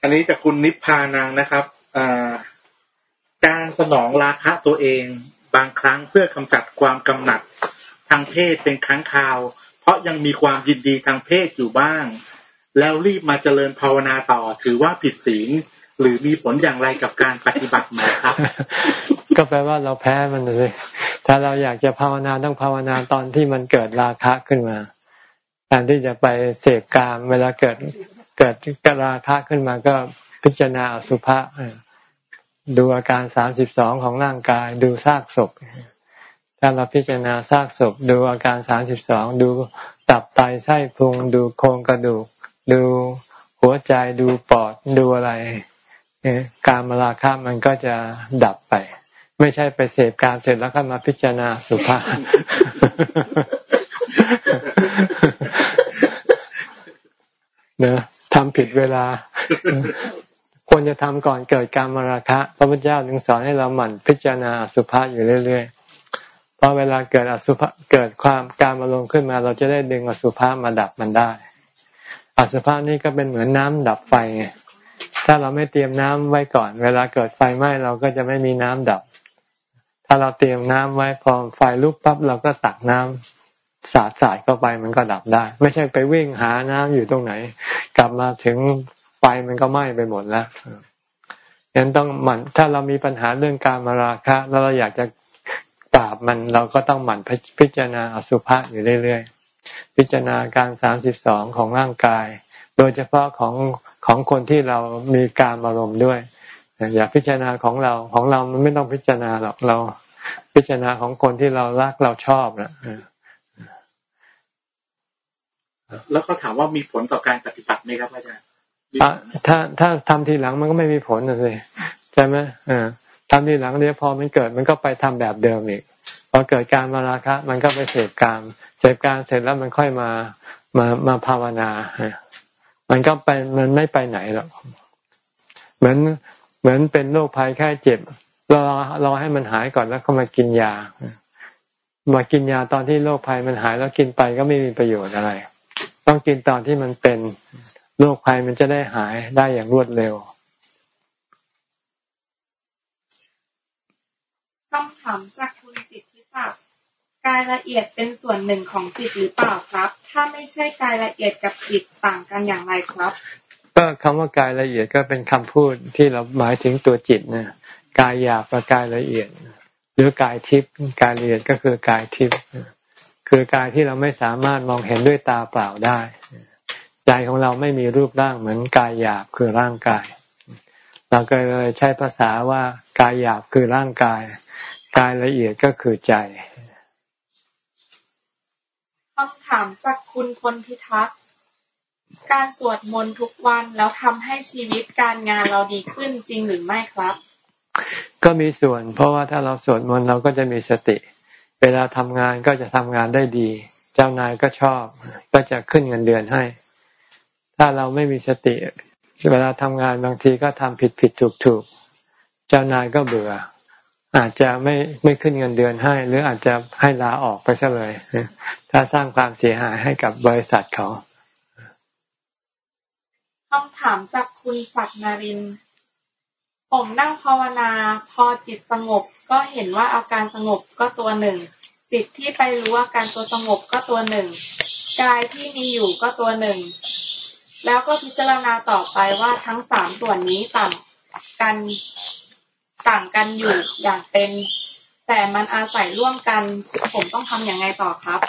อันนี้จากคุณนิพพานังนะครับการสนองราคะตัวเอง บางครั้งเพื่อกำจัดความกำหนัดทางเพศเป็นครั้งคราว เพราะยังมีความยินดีทางเพศอยู่บ้าง แล้วรีบมาเจริญภาวนาต่อ ถือว่าผิดศีลหรือมีผลอย่างไรกับการปฏิบัติไหมครับ ก็แปลว่าเราแพ้มันเลย ถ้าเราอยากจะภาวนาต้องภาวนาตอนที่มันเกิดราคะขึ้นมา แทนที่จะไปเสกกาม เวลาเกิดเกิดกราคะขึ้นมาก็พิจารณาอสุภะดูอาการสามสิบสองของร่างกายดูซากศพ ถ้าเราพิจารณาซากศพ ดูอาการสามสิบสองดูตับไตไส้พุง ดูโครงกระดูก ดูหัวใจดูปอดดูอะไร การมาราคะมันก็จะดับไป ไม่ใช่ไปเสพการเสร็จแล้วก็มาพิจารณาสุภาพ นะทำผิดเวลา ควรจะทำก่อนเกิดการมราคะ พระพุทธเจ้าถึงสอนให้เราหมั่นพิจารณาอสุภาพอยู่เรื่อยๆเพราะเวลาเกิดอสุภะเกิดความการมาลงขึ้นมา เราจะได้ดึงอสุภาพมาดับมันได้ อสุภาพนี่ก็เป็นเหมือนน้ำดับไฟไงถ้าเราไม่เตรียมน้ำไว้ก่อน เวลาเกิดไฟไหม้เราก็จะไม่มีน้ำดับ ถ้าเราเตรียมน้ำไว้พอไฟลุกปั๊บเราก็ตักน้ำ สาดสายเข้าไปมันก็ดับได้ ไม่ใช่ไปวิ่งหาน้ำอยู่ตรงไหน กลับมาถึงไฟมันก็ไหม้ไปหมดแล้วยันต้องหมั่นถ้าเรามีปัญหาเรื่องการมาราคะ แล้วเราอยากจะปราบมันเราก็ต้องหมั่นพิจารณาอสุภะอยู่เรื่อยๆพิจารณาการสามสิบสองของร่างกาย โดยเฉพาะของของคนที่เรามีการอารมณ์ด้วย อย่าพิจารณาของเราของเรามันไม่ต้องพิจารณาหรอกเรา พิจารณาของคนที่เรารักเราชอบนะ แล้วก็ถามว่ามีผลต่อการปฏิบัติไหมครับอาจารย์อะถ้าถ้าทำทีหลังมันก็ไม่มีผลนะสิใช่ไหมอ่าทำทีหลังเดี๋ยวพอมันเกิดมันก็ไปทำแบบเดิมอีกพอเกิดการมาราคะ มันก็ไปเสพกามเสพกามเสร็จแล้วมันค่อยมามามาภาวนามันก็ไปมันไม่ไปไหนหรอกเหมือนเหมือนเป็นโรคภัยแค่เจ็บรอรอให้มันหายก่อนแล้วก็มากินยามากินยาตอนที่โรคภัยมันหายแล้วกินไปก็ไม่มีประโยชน์อะไร ต้องกินตอนที่มันเป็นโรคภัยมันจะได้หายได้อย่างรวดเร็วคำถามจากคุณสิทธิศักดิ์กายละเอียดเป็นส่วนหนึ่งของจิตหรือเปล่าครับ ถ้าไม่ใช่กายละเอียดกับจิตต่างกันอย่างไรครับ ก็คำว่ากายละเอียดก็เป็นคำพูดที่เราหมายถึงตัวจิตนะกายหยาบกับกายละเอียด หรือกายทิพย์กายละเอียดก็คือกายทิพย์ คือกายที่เราไม่สามารถมองเห็นด้วยตาเปล่าได้ใจของเราไม่มีรูปร่างเหมือนกายหยาบคือร่างกาย เราก็เลยใช้ภาษาว่ากายหยาบคือร่างกาย กายละเอียดก็คือใจคำถามจากคุณพลพิทักษ์การสวดมนต์ทุกวันแล้วทำให้ชีวิตการงานเราดีขึ้นจริงหรือไม่ครับ ก็มีส่วน เพราะว่าถ้าเราสวดมนต์เราก็จะมีสติ เวลาทำงานก็จะทำงานได้ดี เจ้านายก็ชอบ ก็จะขึ้นเงินเดือนให้ ถ้าเราไม่มีสติ เวลาทำงานบางทีก็ทำผิดผิดถูกถูกเจ้านายก็เบื่อ อาจจะไม่ไม่ขึ้นเงินเดือนให้ หรืออาจจะให้ลาออกไปซะเลย ถ้าสร้างความเสียหายให้กับบริษัทเขาคำถามจากคุณศักนาริน ผมนั่งภาวนา พอจิตสงบ ก็เห็นว่าอาการสงบก็ตัวหนึ่ง จิตที่ไปรู้ว่าการตัวสงบก็ตัวหนึ่งกายที่มีอยู่ก็ตัวหนึ่ง แล้วก็พิจารณาต่อไปว่าทั้งสามส่วนนี้ต่างกันต่างกันอยู่อย่างเป็น แต่มันอาศัยร่วมกัน ผมต้องทำอย่างไงต่อครับ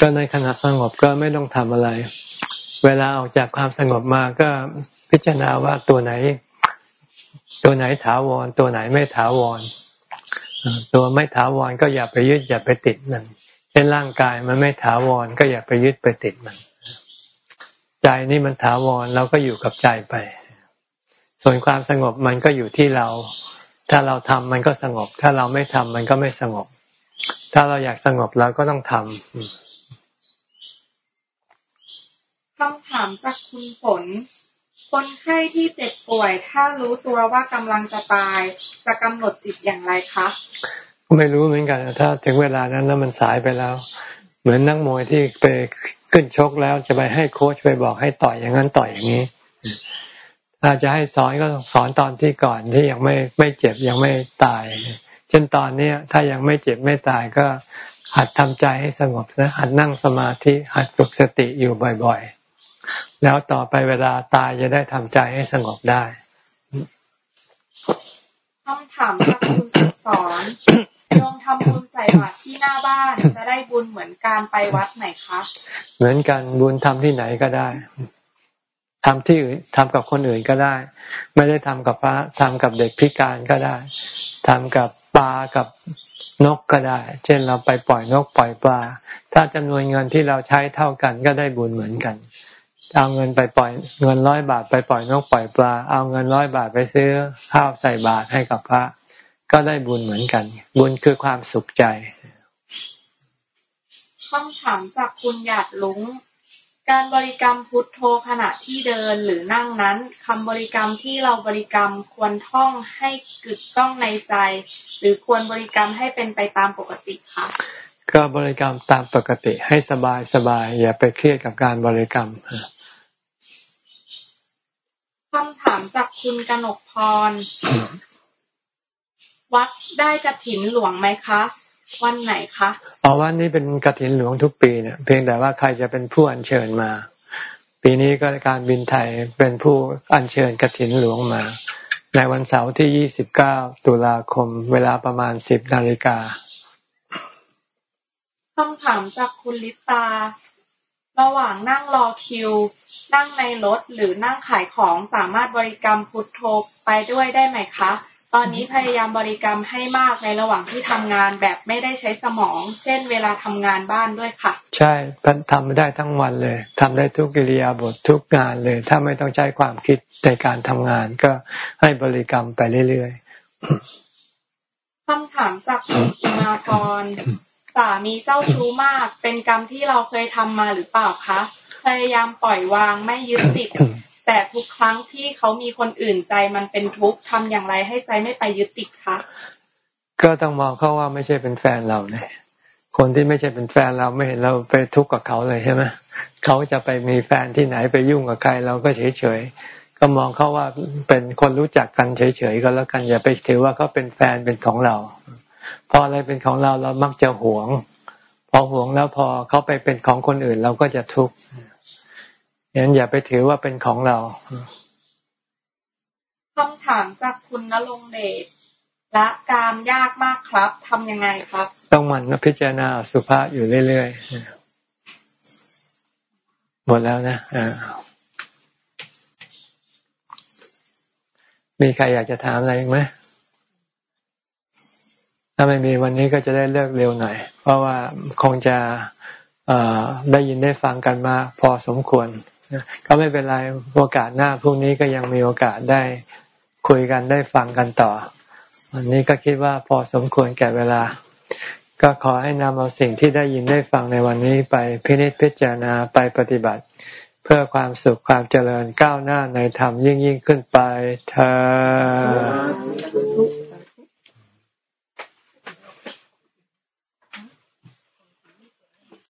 ก็ในขณะสงบก็ไม่ต้องทำอะไร เวลาออกจากความสงบมาก็ พิจารณาว่าตัวไหน ตัวไหนถาวร ตัวไหนไม่ถาวร ตัวไม่ถาวรก็อย่าไปยึดอย่าไปติดมันเช่นร่างกายมันไม่ถาวรก็อย่าไปยึดไปติดมัน ใจนี่มันถาวรเราก็อยู่กับใจไป ส่วนความสงบมันก็อยู่ที่เรา ถ้าเราทำมันก็สงบ ถ้าเราไม่ทำมันก็ไม่สงบ ถ้าเราอยากสงบเราก็ต้องทำคำถามจากคุณฝน คนไข้ที่เจ็บป่วย ถ้ารู้ตัวว่ากำลังจะตาย จะกำหนดจิตอย่างไรคะ ไม่รู้เหมือนกัน ถ้าถึงเวลานั้นแล้วมันสายไปแล้ว เหมือนนักมวยที่ไปขึ้นชกแล้วจะไปให้โค้ชไปบอกให้ต่อยอย่างนั้นต่อยอย่างนี้ ถ้าจะให้สอนก็สอนตอนที่ก่อนที่ยังไม่ไม่เจ็บยังไม่ตาย เช่นตอนนี้ถ้ายังไม่เจ็บไม่ตายก็หัดทำใจให้สงบนะหัดนั่งสมาธิหัดฝึกสติอยู่บ่อย ๆ แล้วต่อไปเวลาตายจะได้ทำใจให้สงบได้คำถามจากคุณสอนโยมทำบุญใส่บาตรที่หน้าบ้านจะได้บุญเหมือนการไปวัดไหนคะ เหมือนกันบุญทำที่ไหนก็ได้ทำที่อื่นทำกับคนอื่นก็ได้ ไม่ได้ทำกับพระทำกับเด็กพิการก็ได้ทำกับปลากับนกก็ได้ เช่นเราไปปล่อยนกปล่อยปลา ถ้าจำนวนเงินที่เราใช้เท่ากันก็ได้บุญเหมือนกัน เอาเงินไปปล่อย เงินร้อยบาทไปปล่อยนกปล่อยปลา เอาเงินร้อยบาทไปซื้อข้าวใส่บาตรให้กับพระ ก็ได้บุญเหมือนกัน บุญคือความสุขใจคำถามจากคุณหยาดลุงการบริกรรมพุทโธขณะที่เดินหรือนั่งนั้นคำบริกรรมที่เราบริกรรมควรท่องให้กึกก้องในใจ หรือควรบริกรรมให้เป็นไปตามปกติคะก็บริกรรมตามปกติให้สบายสบายอย่าไปเครียดกับการบริกรรม คำถามจากคุณกนกพร วัดได้กระถินหลวงไหมคะ วันไหนคะอ๋อวันนี้เป็นกระถินหลวงทุกปีเนี่ยเพียงแต่ว่าใครจะเป็นผู้อัญเชิญมา ปีนี้ก็การบินไทยเป็นผู้อัญเชิญกระถินหลวงมา ในวันเสาร์ที่ยี่สิบเก้าตุลาคม เวลาประมาณสิบนาฬิกาคำถามจากคุณลิตา ระหว่างนั่งรอคิว นั่งในรถหรือนั่งขายของสามารถบริกรรมพุทโธไปด้วยได้ไหมคะ ตอนนี้พยายามบริกรรมให้มากในระหว่างที่ทำงานแบบไม่ได้ใช้สมอง เช่น เวลาทำงานบ้านด้วยค่ะ ใช่ทำได้ทั้งวันเลยทำได้ทุกกิริยาบททุกงานเลย ถ้าไม่ต้องใช้ความคิดในการทำงานก็ให้บริกรรมไปเรื่อยๆคำถามจากคุณมาพรสามีเจ้าชู้มาก เป็นกรรมที่เราเคยทำมาหรือเปล่าคะ พยายามปล่อยวางไม่ยึดติด แต่ทุกครั้งที่เขามีคนอื่นใจมันเป็นทุกข์ทำอย่างไรให้ใจไม่ไปยึดติดคะก็ต้องมองเขาว่าไม่ใช่เป็นแฟนเราเนี่ยคนที่ไม่ใช่เป็นแฟนเราไม่เห็นเราไปทุกข์กับเขาเลยใช่ไหมเขาจะไปมีแฟนที่ไหนไปยุ่งกับใครเราก็เฉยเฉยก็มองเขาว่าเป็นคนรู้จักกันเฉยๆก็แล้วกันอย่าไปถือว่าเขาเป็นแฟนเป็นของเรา พออะไรเป็นของเราเรามักจะหวง พอหวงแล้วพอเขาไปเป็นของคนอื่นเราก็จะทุกข์ งั้นอย่าไปถือว่าเป็นของเราคำถามจากคุณนรงเดชละกามยากมากครับทำยังไงครับ ต้องมันพิจารณาสุภาษอยู่เรื่อยๆ หมดแล้วนะมีใครอยากจะถามอะไรไหมถ้าไม่มีวันนี้ก็จะได้เลิกเร็วหน่อย เพราะว่าคงจะได้ยินได้ฟังกันมาพอสมควร ก็ไม่เป็นไรโอกาสหน้าพรุ่งนี้ก็ยังมีโอกาสได้คุยกันได้ฟังกันต่อ วันนี้ก็คิดว่าพอสมควรแก่เวลา ก็ขอให้นำเอาสิ่งที่ได้ยินได้ฟังในวันนี้ไปพินิจพิจารณาไปปฏิบัติ เพื่อความสุขความเจริญก้าวหน้าในธรรมยิ่งยิ่งขึ้นไปเธอ